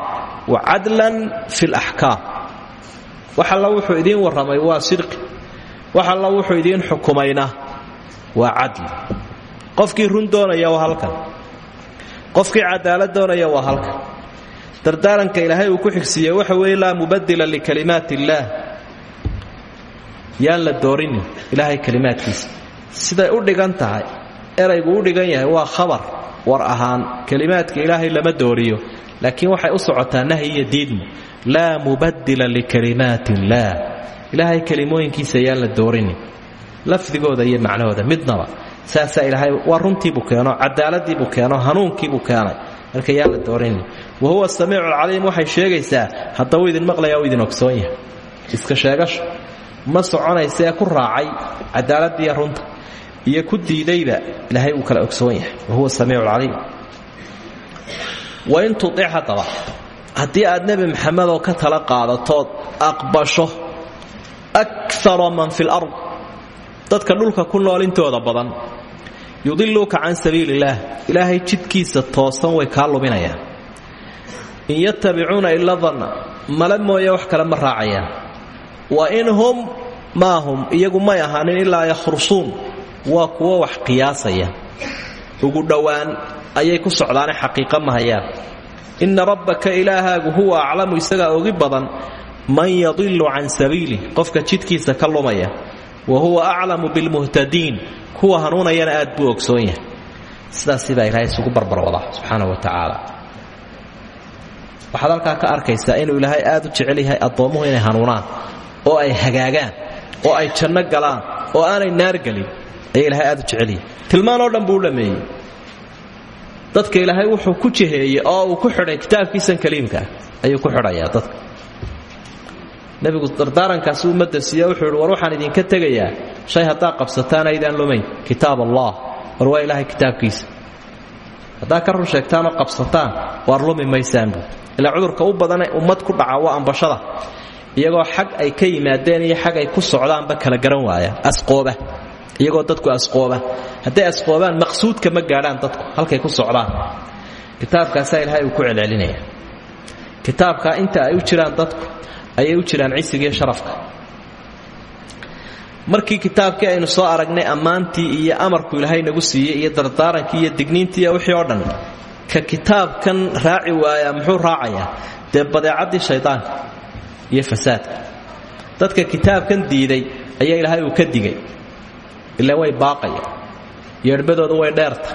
A: wa cadlan fi laxkaam wax alla wuxuu idiin warramay waa sidqi wax alla wuxuu idiin xukumayna waa cadli qofkii run doonaya waa halkan. Qofkii cadaalad doonaya waa halkan. Dardaaranka ilaahay uu ku xigsiiyey waxa weeye laa mubadila likalimaat illaah yaan la doorinin ilaahay kalimaadkiisa. Siday u dhigan tahay eraygu u dhigan yahay waa khabar. War ahaan kalimaadka ilaahay lama dooriyo laakiin waxay u socotaa nahyi iyo diidmu laa mubadila likalimaat illaah ilaahay kelimooyinkiisa yaan la doorinin lafdigooda iyo macnahooda midnaba. Saasaa ilaahay waa runtiibuu keeno cadaaladiibuu keeno hanuunkiibuu keenay. Marka yaan la doorin wa huwa samiicu alcaliim waxay sheegaysaa hadda uu idin maqlaya u idin ogsoon yahay. Iska sheegasho. Ma soconaysee ku raacay cadaaladiiyo runta. Iyo ku diidayba ilaahay uu kala ogsoon yahay. Wa huwa samiicu alcaliim wain tuic haddaba haddii aad nebi maxamedoo ka tala qaadatood aqbasho akara man fi lard dadka dhulka ku nool intooda badan yudiluuka can sabiili illaah ilaahay jidkiisa toosan way kaa luminayaan. In yatabicuuna ila danna male mooye wax kale ma raacayaan. Wa in hum maa hum iyagu may ahaanin ilaa yakhrusuun waa kuwo wax qiyaasaya. Ugu dhowaan ayay ku socdaane xaqiiqa ma hayaan. Inna rabbaka ilaahaagu huwa aclamu isagaa ogi badan man yadilu can sabiilih qofka jidkiisa ka lumaya wa huwa aclamu bilmuhtadiin kuwa hanuunayana aad buu ogsoon yahay. Sidaasi baa ilaahay isugu barbarwadaa subxaana wa tacaala. Waxaad halkaa ka arkaysaa inuu ilaahay aad u jecel yahay addoommuhu inay hanuunaan oo ay hagaagaan oo ay janno galaan oo aanay naar gelin ayaa ilahay aad u jecel yahay tilmaan oo dhan buu u dadka ilaahay wuxuu ku jiheeyey oo uu ku xidhay kitaabkiisan kaliimkaa ayuu ku xidhayaa dadka. Nebigu dardaarankaasi ummadda siiya wuxuu ihi war waxaan idinka tegayaa shay haddaa qabsataan aydaan lumayn. Kitaab allah war waa ilaahay kitaabkiisa. Haddaa ka run sheegtaanoo qabsataan waar lumi maysaanbu ilaa cudurka u badane ummad ku dhaca waa ambashada. Iyagoo xag ay ka yimaadeen iyo xag ay ku socdaanba kala garan waaya asqooba iyagoo dadku asqooba. Hadday asqoobaan maqsuudka ma gaadhaan dadku halkay ku socdaan. Kitaabkaasaa ilaahay uu ku celcelinaya. Kitaabkaa inta ay u jiraan dadku ayay u jiraan cisigiiyo sharafka. Markii kitaabkii aynu soo aragnay ammaantii iyo amarku ilaahay nagu siiyey iyo dardaarankii iyo digniintii iyo wixii oo dhan ka kitaabkan raaci waaya muxuu raacayaa? Dee badeecaddii shaydaanka iyo fasaadka. Dadka kitaabkan diiday ayaa ilaahay uu ka digay ilaa way baaqayaan yeedhbadooda way dheerta.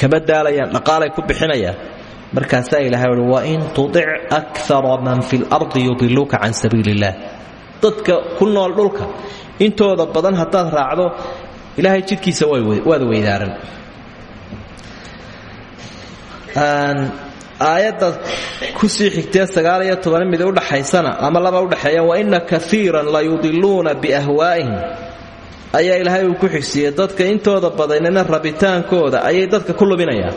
A: Kama daalayaan dhaqaalay ku bixinayaan. Markaasaa ilahay uhi wain tudic akara man fi lardi yudiluuka can sabiili illah dadka ku nool dhulka intooda badan haddaad raacdo ilaahay jidkiisa waad weydaaran. Aayadda ku sii xigtee sagaal iyo toban mid udhaxaysana ama laba udhaxeeya waina kaiiran la yudiluuna biahwaa'ihim ayaa ilaahay uu ku xigsiiyey. Dadka intooda badanina rabitaankooda ayay dadka ku luminayaan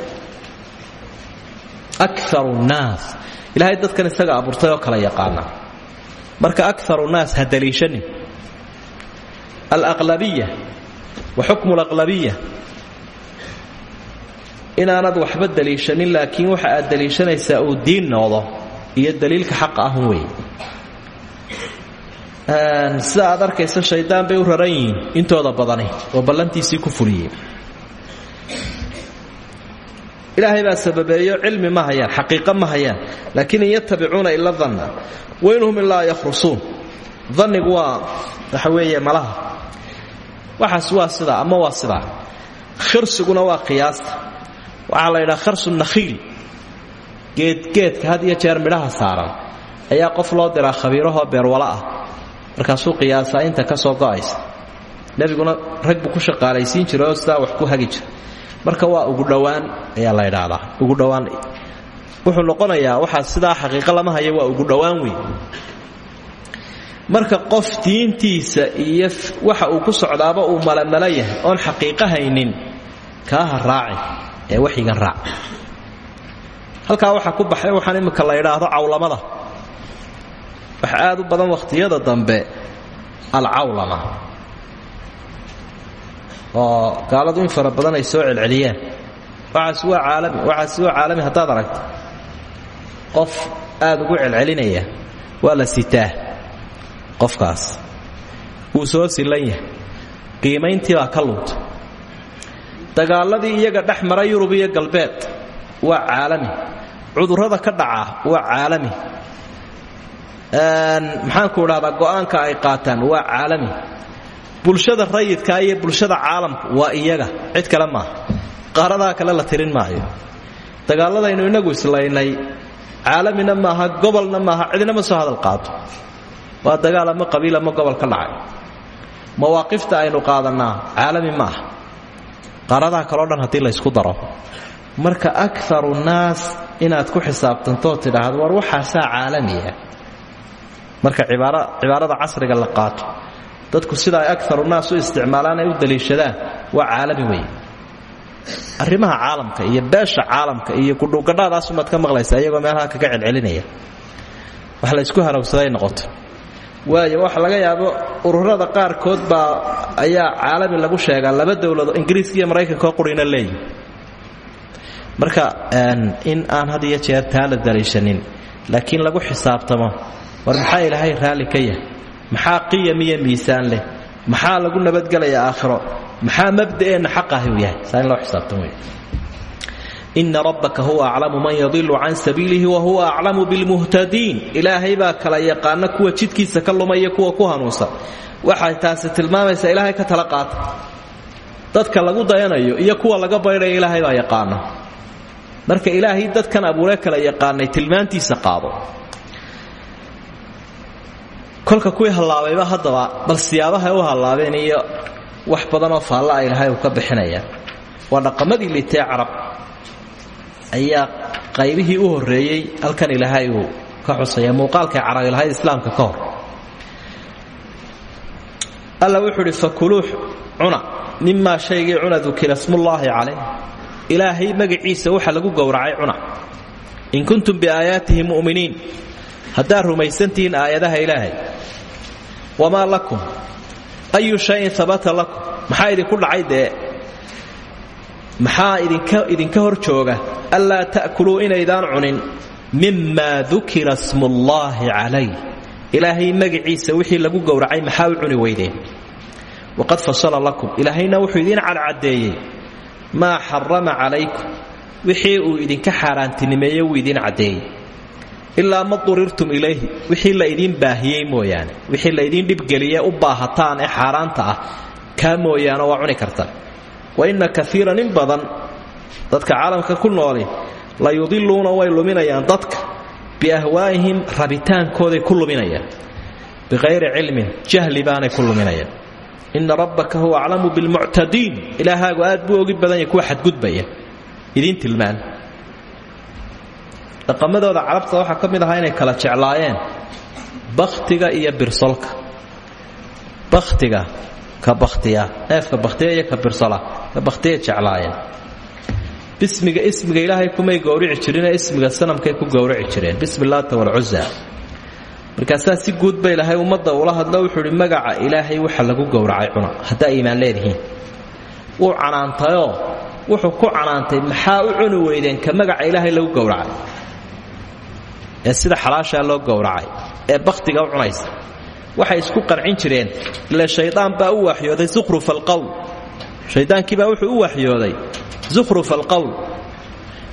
A: akaru nnaas. Ilaahay dadkan isaga abuurtay oo kala yaqaana. Marka akaru nnaas ha daliishanin. Alaqlabiya wa xukmu alaqlabiya inaanad waxba daliishanin laakiin waxa aad daliishanaysaa uu diin noqdo. Iyo daliilka xaqa ah wey sida aad arkaysa shaydaan bay u raran yihiin. Intooda badani oo ballantiisii ku fuliyey. Ilaahay baa sababeeyo cilmi ma hayaan xaqiiqo ma hayaan. Laakiin in yatabicuuna ila danna wainhum ilaa yakhrusuun. Waa waxa weeye malaha. Waxaas waa sidaa ama waa sidaa. Khirsiguna waa qiyaasta. Waxaa la yidhaha kharsu nakhiil. Geedgeedka had iyo jeer midhaha saaran. Ayaa qof loo diraa khabiirahoo beerwala ah markaasuu qiyaasaa inta ka soo go'aysa. Nebiguna rag buu ku shaqaalaysiin jiray oo sidaa wax ku hagi jira. Marka waa ugu dhowaan ayaa la ydhaahdaa ugu dhowaan wuxuu noqonayaa waxaa sidaa xaqiiqo lama haya waa ugu dhowaan weyn. Marka qof diintiisa iyo waxa uu ku socdaaba uu malamala yahay oon haynin kaaha raaci ee waxyigan raac. Halkaa waxaa ku baxay waxaan imminka la ydhaahdo cawlamada waxa aad u badan wakhtiyada dambe alcawlama oo gaaladu in fara badan ay soo celceliyaan waxaas waa caalami waxaas waa caalami haddaad aragto. Qof aad ugu celcelinaya waa la sitaa qofkaas. Wuu soo yahay. Qiimayntii baa ka lunta dagaaladii iyaga dhex mara yurub iyo galbeed waa caalami. Cudurrada ka dhaca waa caalami maxaanku idhahdaa go'aanka ay qaataan waa caalami. Bulshada rayidkaa iyo bulshada caalamku waa iyaga cid kale maaha. Qaaradaa kale la tirin maayo. Dagaaladaynu inagu islaynay caalamina maaha gobolna maaha cidina ma soo hadal qaado waa dagaal ama qabiil ama gobol ka dhacay. Mawaaqifta aynu qaadannaa caalami maaha. Qaaradaha kaleo dhan haddii laysku daro. Marka akaru naas inaad ku xisaabtantoo tidhaahdo war waxaasaa caalamiya marka cibaarada casriga la qaato. Dadku sida ay akaru naas u isticmaalaan ay u daliishadaan. Waa caalami wey arrimaha caalamka iyo beesha caalamka iyo kudhuugadhaadaasumaad ka maqlaysa iyagoo meelaha kaga celcelinaya. Wax laysku harawsaday noqoto. Waayo waxa laga yaabo ururada qaarkood baa ayaa caalami lagu sheegaa laba dowlado ingiriiska iyo maraykanka oo qurina leeyihi marka in aan had jeer taa la laakiin lagu xisaabtamo war maxaa ilaahay raalli ka yahay maxaa qiyam iyo miisaan leh? Maxaa lagu nabadgelaya aakhiro? Maxaa mabda'eenna xaqahi u yahay? Saa loo xisaabtamo wey ina rabbaka huwa aclamu man yadilu can sabiilihi wa huwa aclamu bilmuhtadiin. Ilaahay baa kala yaqaana kuwa jidkiisa ka lumaya kuwa ku hanuunsan. Waxay taasi tilmaamaysaa ilaahay ka tala qaata. Dadka lagu dayanayo iyo kuwa laga baydhaya ilaahay baa yaqaana. Marka ilaahay dadkan abuure kala yaqaanay tilmaantiisa qaado kolka kuwii hallaabayba haddaba bal siyaabahay u hallaabeen iyo wax badanoo faalla a ilaahay uu ka bixinaya. Waa dhaqamadii litee carab. Ayaa qaybihii u horreeyey halkan ilaahay uu ka xusaya muuqaalkay carabi lahayd islaamka ka hor. Alla wuxuu idhi fakuluu cuna mimaa shaygii cuna dukira smullaahi calayh. Ilaahay waxa lagu gowracay cuna. In kuntum biaayaatihi mu'miniin haddaad rumaysantihiin aayadaha ilaahay. Wamaa lakum? Ayu shayin habata lakum? Maxaa idinku dhacay dee? Maxaa idinka hor jooga? Anlaa ta'kuluu inaydaan cunin mimaa dukira smullaahi calayh ilaahay magaciisa wixii lagu gowracay maxaa u cuni weydeen waqad fasala lakum. Ilaahayna wuxuu idiin cadcadeeyey maa xarama calaykum. Wixii uu idinka xaaraantinimeeye wuu idiin caddeeyey ilaa ma durirtum ilayhi wixii la idiin baahiyey mooyaane wixii la idiin dhibgeliye u baahataan ee xaaraanta ah kaa mooyaane waa cuni karta wa inna kaiiran in badan dadka caalamka ku nooli la yudiluuna way luminayaan dadka biahwaa'ihim rabitaankooday ku luminayaan biqayri cilmin jahli baanay ku luminayaan ina rabbaka huwa aclamu bilmuctadiin ilaahaagu aad buu ogi badan yahy kuwa xadgudbaya idiin tilmaan dhaqamadooda carabta waxaa ka mid ahaa inay kala jeclaayeen bakhtiga iyo birsolka. Bakhtiga ka bakhtiya neefka bakhtiya iyo ka birsola ka bakhtiya jeclaayeen. Bismiga ismiga ilaahay kumay gowrici jirine ismiga sanamkay ku gowrici jireen. Bismi laata walcuza markaasaa si guud ba ilaahay ummadda ula hadlo wuxuu magaca ilaahay waxa lagu gowracay cuna haddaa iimaan leedihiin. Wuu canaantayoo wuxuu ku canaantay maxaa u cuni weydeen ka magaca ilaahay lagu gowracay ee sida xalaashaa loo gowracay ee bakhtiga u cunaysa. Waxay isku qancin jireen ile shaydaan baa u waxyooday zukhruf alqowl shayddaankiibaa wuxuu u waxyooday zukhruf alqowl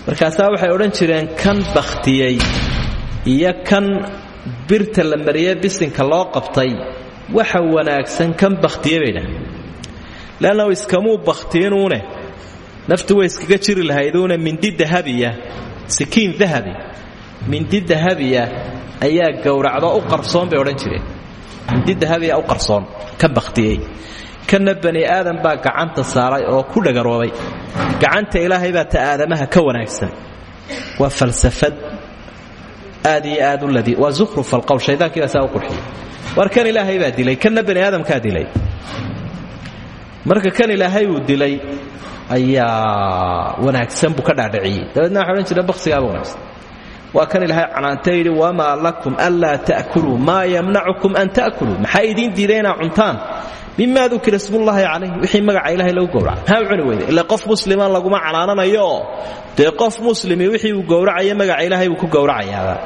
A: markaasaa waxay odhan jireen kan bakhtiyey iyo kan birta la mariyey bisinka loo qabtay waxa wanaagsan kan bakhtiye baydhah leannahu iskamuu bakhtiinuune naftu way iskaga jiri lahayduune mindi dahabiya sikiin dahabi mindi dahabiya ayaa gowracdo u qarsoon bay odhan jireen. Mindi dahabiya u qarsoon ka bakhtiyey. Kana bani aadan baa gacanta saaray oo ku dhagaroobay. Gacanta ilaahay baa ta aadamaha ka wanaagsan. Waa falsafad aad iyo ladi waa zukhruf alqowl shaydaankii baa saa war kan ilaahay baa dilay kanna bani aadamkaa dilay. Marka kan ilaahay uu dilay ayaa wanaagsan buu ka dhaadhiciyey. Dabeedna waxa odhan jira wanaagsan waa kan ilaahay canaantay yidhi wamaa lakum anlaa ta'kuluu maa yamnacukum an ta'kuluu maxaa idiin diiday inaa cuntaan mima dukira wixii magaca ilahay lagu gowraca maxaa cuni weyde. Ila qof muslima laguma canaananayo. Oo dee qof muslimi wixii uu gowracaya magaca ilaahay buu ku gowracayaaba.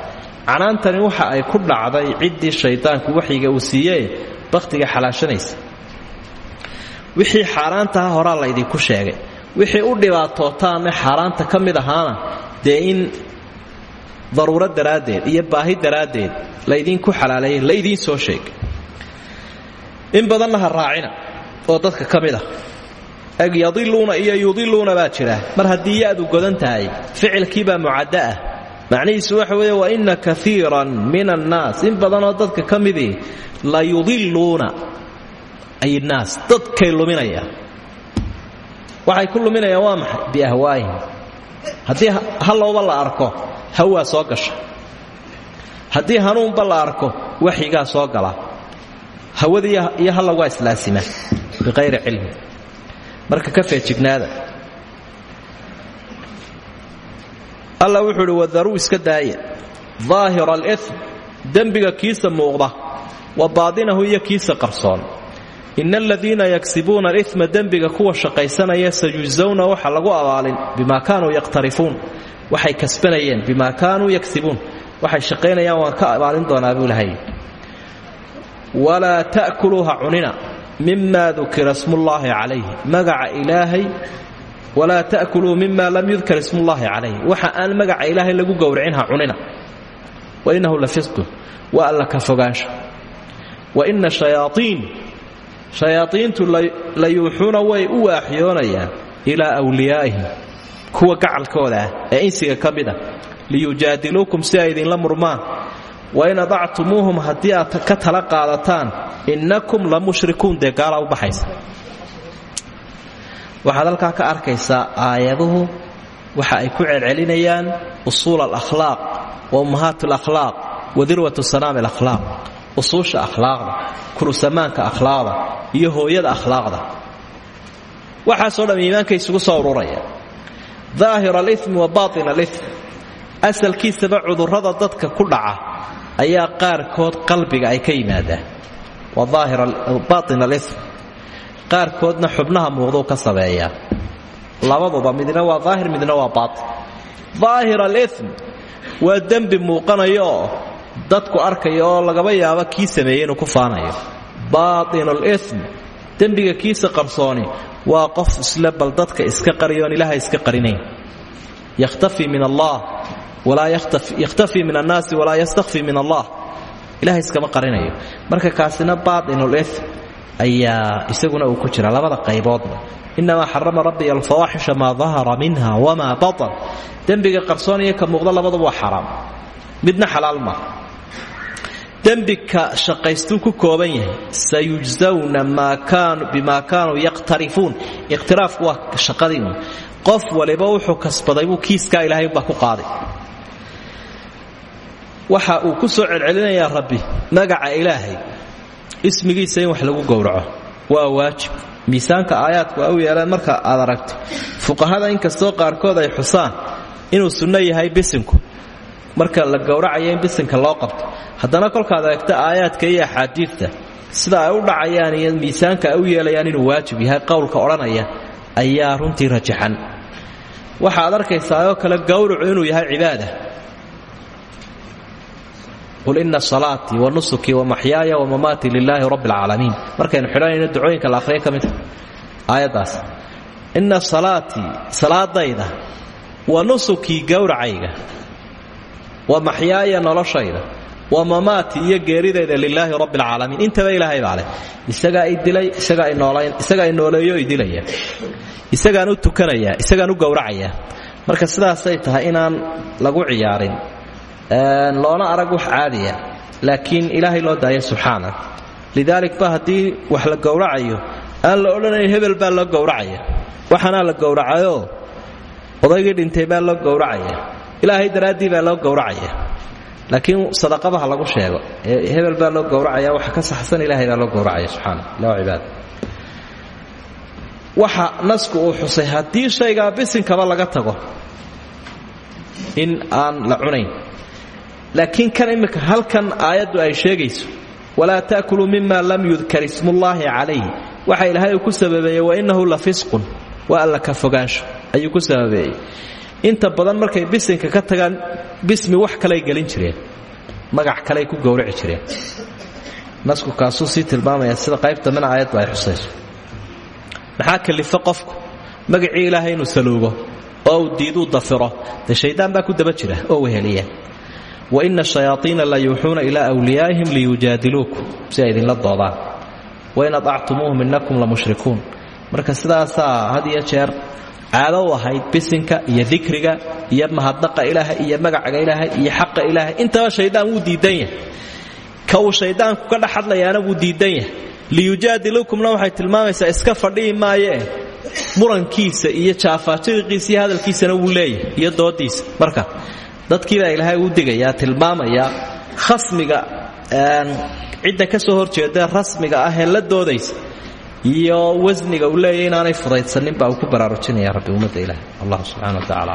A: Canaantani waxa ay ku dhacday ciddii shaydaanku waxyiga uu siiyee bakhtiga xalaashanaysa. Wixii xaaraantaha horaa laydinku sheegay. Wixii u dhibaatootaanne xaaraanta ka mid ahaana in daruuro daraaddeed iyo baahi daraaddeed laydinku xalaaleeyey laydiin soo sheegay in badanna raacina oo dadka ka mid ah iyo yudiluuna baa jira. Mar haddii ya-du godan tahay ficilkiibaa mucadda ah. Macnihiisu waxa weeye wa inna kaiiran min annaas in badanoo dadka ka la yudiluuna. Ay naas dadkay luminayaan. Waxay ku luminayaan waa maxay? Biahwaa'ihim haddii hallowba la arko hawaa soo gasha. Haddii hanuunba la arko soo gala. Hawada iyo hallow waa islaasima biqayri cilmi. Marka ka feejignaada. Alla wuxuu uhi wadaruu iska daaya daahira alifm dembiga kiisa muuqda. Wa baadinahu iyo kiisa qarsoon. Ina aladiina yagsibuuna alifma dembiga kuwa shaqaysanaya sayujsawna waxa lagu abaalin bimaa kaanuu yaqhtarifuun waxay kasbanayeen bimaa kaanuu yagsibuun waxay shaqaynayaan waan ka abaalin doonaa buu lahay walaa ta'kuluu ha cunina mima dukira smullaahi calayhi. Magaca ilaahay walaa ta'kuluu lam yudkar ismullaahi calayh waxa aan magaca ilaahay lagu gowracin ha cunina. Wa innahu la fisqun. Alla ka fogaansha wa ina shayaaiin shayaaiintu la yuuxuuna way u waaxyoonayaan ilaa wliyaa'ihim kuwa gacalkooda ah ee insiga ka mid a liyujaadiluukum si ay idinla murmaan. Wain adactumuuhum haddii aad ka tala qaadataan innakum la mushrikuun. Dee u baxaysa. Waxaad halkaa ka arkaysaa aayaduhu. Waxa ay ku celcelinayaan usuul alakhlaaq wa ummahaat alakhlaaq wa dirwatu sanaami alakhlaaq. Usuusha akhlaaqda kurusamaanka akhlaaqda iyo hooyada akhlaaqda. Waxaasoo dham iimaanka isugu soo ururaya daahir alimi wa baatin alimi asalkiisaba cudurrada dadka ku dhaca ayaa qaarkood qalbiga ay ka yimaadaan. Waa baatin alimi qaarkoodna xubnaha muuqduu ka sabeeyaa labaduba midna waa daahir midna waa baatin daahir alimi waa dembi muuqanayo oo dadku arkaya oo lagaba yaabo kii sameeyey inuu ku waa qof isle bal dadka iska qariyoon ilaaha iska qarinayn. Yakhtafi min allah walaa yakhtafii min annaasi walaa yastakfi min allah. Ilaha iskama qarinayo. Marka kaasina baatinul im ayaa isaguna uu ku jira labada qayboodba. Inamaa xarama rabbiy alfawaaxisha maa dahara minha wamaa batan dembiga qarsoon iyo ka muuqda labadaba waa xaraam. Midna xalaal maa dembi ka shaqaystuu ku kooban yahay. Sayujsawna bimaa kaanuu yaqhtarifuun ikhtiraafku waa shaqadii un. Qof waliba wuxuu kasbaday buu kiiskaa ilaahay baa ku qaaday. Waxa uu ku soo celcelinayaa rabbi magaca ilaahay. Ismigiisa wax lagu gowraco waa waajib. Miisaanka aayaadku a u marka aad aragto. Fuqahada inkastoo qaarkood ay xusaan inuu sunno yahay bisinku marka la gowracayo in bisinka loo qabto. Haddana kolkaad eegto aayaadka iyo axaadiidta sida ay u dhacayaan iyo miisaanka ay yeelayaan inuu waajib yahay qowlka odhanaya ayaa runtii rajaxan. Waxaad arkaysaa oo kale gowracu inuu yahay cibaada. Qul ina salaatii wa nusukii wa maxyaaya wa mamaatii lilaahi rabbi alcaalamiin markaynu xidhanayno ducooyinka la akhriya ka mid aayaddaas. Ina salaatii salaadayda wa nusukii gowracayga wa maxyaaya noloshayda. Wa mamaatii iyo geeridayda lilaahi rabbi alcaalamiin intaba ilaahay baa leh. Isagaa i dilay isagaa isagaa i dilaya isagaan u tukanayaa isagaan u gowracayaa marka sidaasay tahay inaan lagu ciyaarin loona arag wax caadiya. Laakiin ilaahay loo daaya subxaana. Lidaalik ba wax la gowracayo aan la odhanayn hebel baa loo gowracaya. Waxaanaa la gowracayoo odaygii dhintay baa loo gowracaya ilaahay daraaddii baa loo gowracaya. Laakiin sadaqaba ha lagu sheego hebel baa loo gowracaya waxa ka saxsan ilahay baa loo gowracaya subxaana loo cibaada waxa nasku uu xusay haddii shaygaa bisinkaba laga tago in aan la cunayn. Laakiin kan imminka halkan aayaddu ay sheegayso walaa ta'kuluu mima lam yudkar ismullaahi calayhi. Waxa ilaahay uu ku sababeeyey wainnahu la fisqun waa alla ka fogaansho ayuu ku sababeeyey inta badan markay bisinka ka tagaan bismi wax kaley gelin jireen. Magac kaley ku gowraci jireen. Nasku kaasuu sii tilmaamaya sida qaybta mina aayaddu ay xusayso maxaa kalifo qofku? Magacii ilaahay inuu saluugo oo uu diiduu dafiro. Dee shaydaan baa ku daba jira oo weheliya. Waina shayaaiina la yuuxuuna ilaa wliyaa'ihim liyujaadiluukum si ay idinla doodaan. Wain adactumuuhum innakum la mushrikuun. Marka sidaasaa had iyo jeer caado ahayd bisinka iyo dikriga iyo mahadnaqa ilaahay iyo magacaga ilaahay iyo xaqa ilaahay. Intaba shaydaan wuu diidan yahay. Ka uu shaydaanku ka dhex hadlayaana diidan yahay. Liyujaadilukumna waxay tilmaamaysaa iska fadhihi maayee murankiisa iyo jaafaajiriqiisa iyo hadalkiisana wuu leeyahay iyo doodiisa. Marka dadkiibaa ilaahay u digayaa tilmaamayaa khasmiga cidda ka soo horjeeda rasmiga ah la doodaysa iyo wasniga uu leeyahy inaanay fudaydsanin baa uu ku baraarujinaya rabbi ummadda ilaah. Allah subxana wa tacala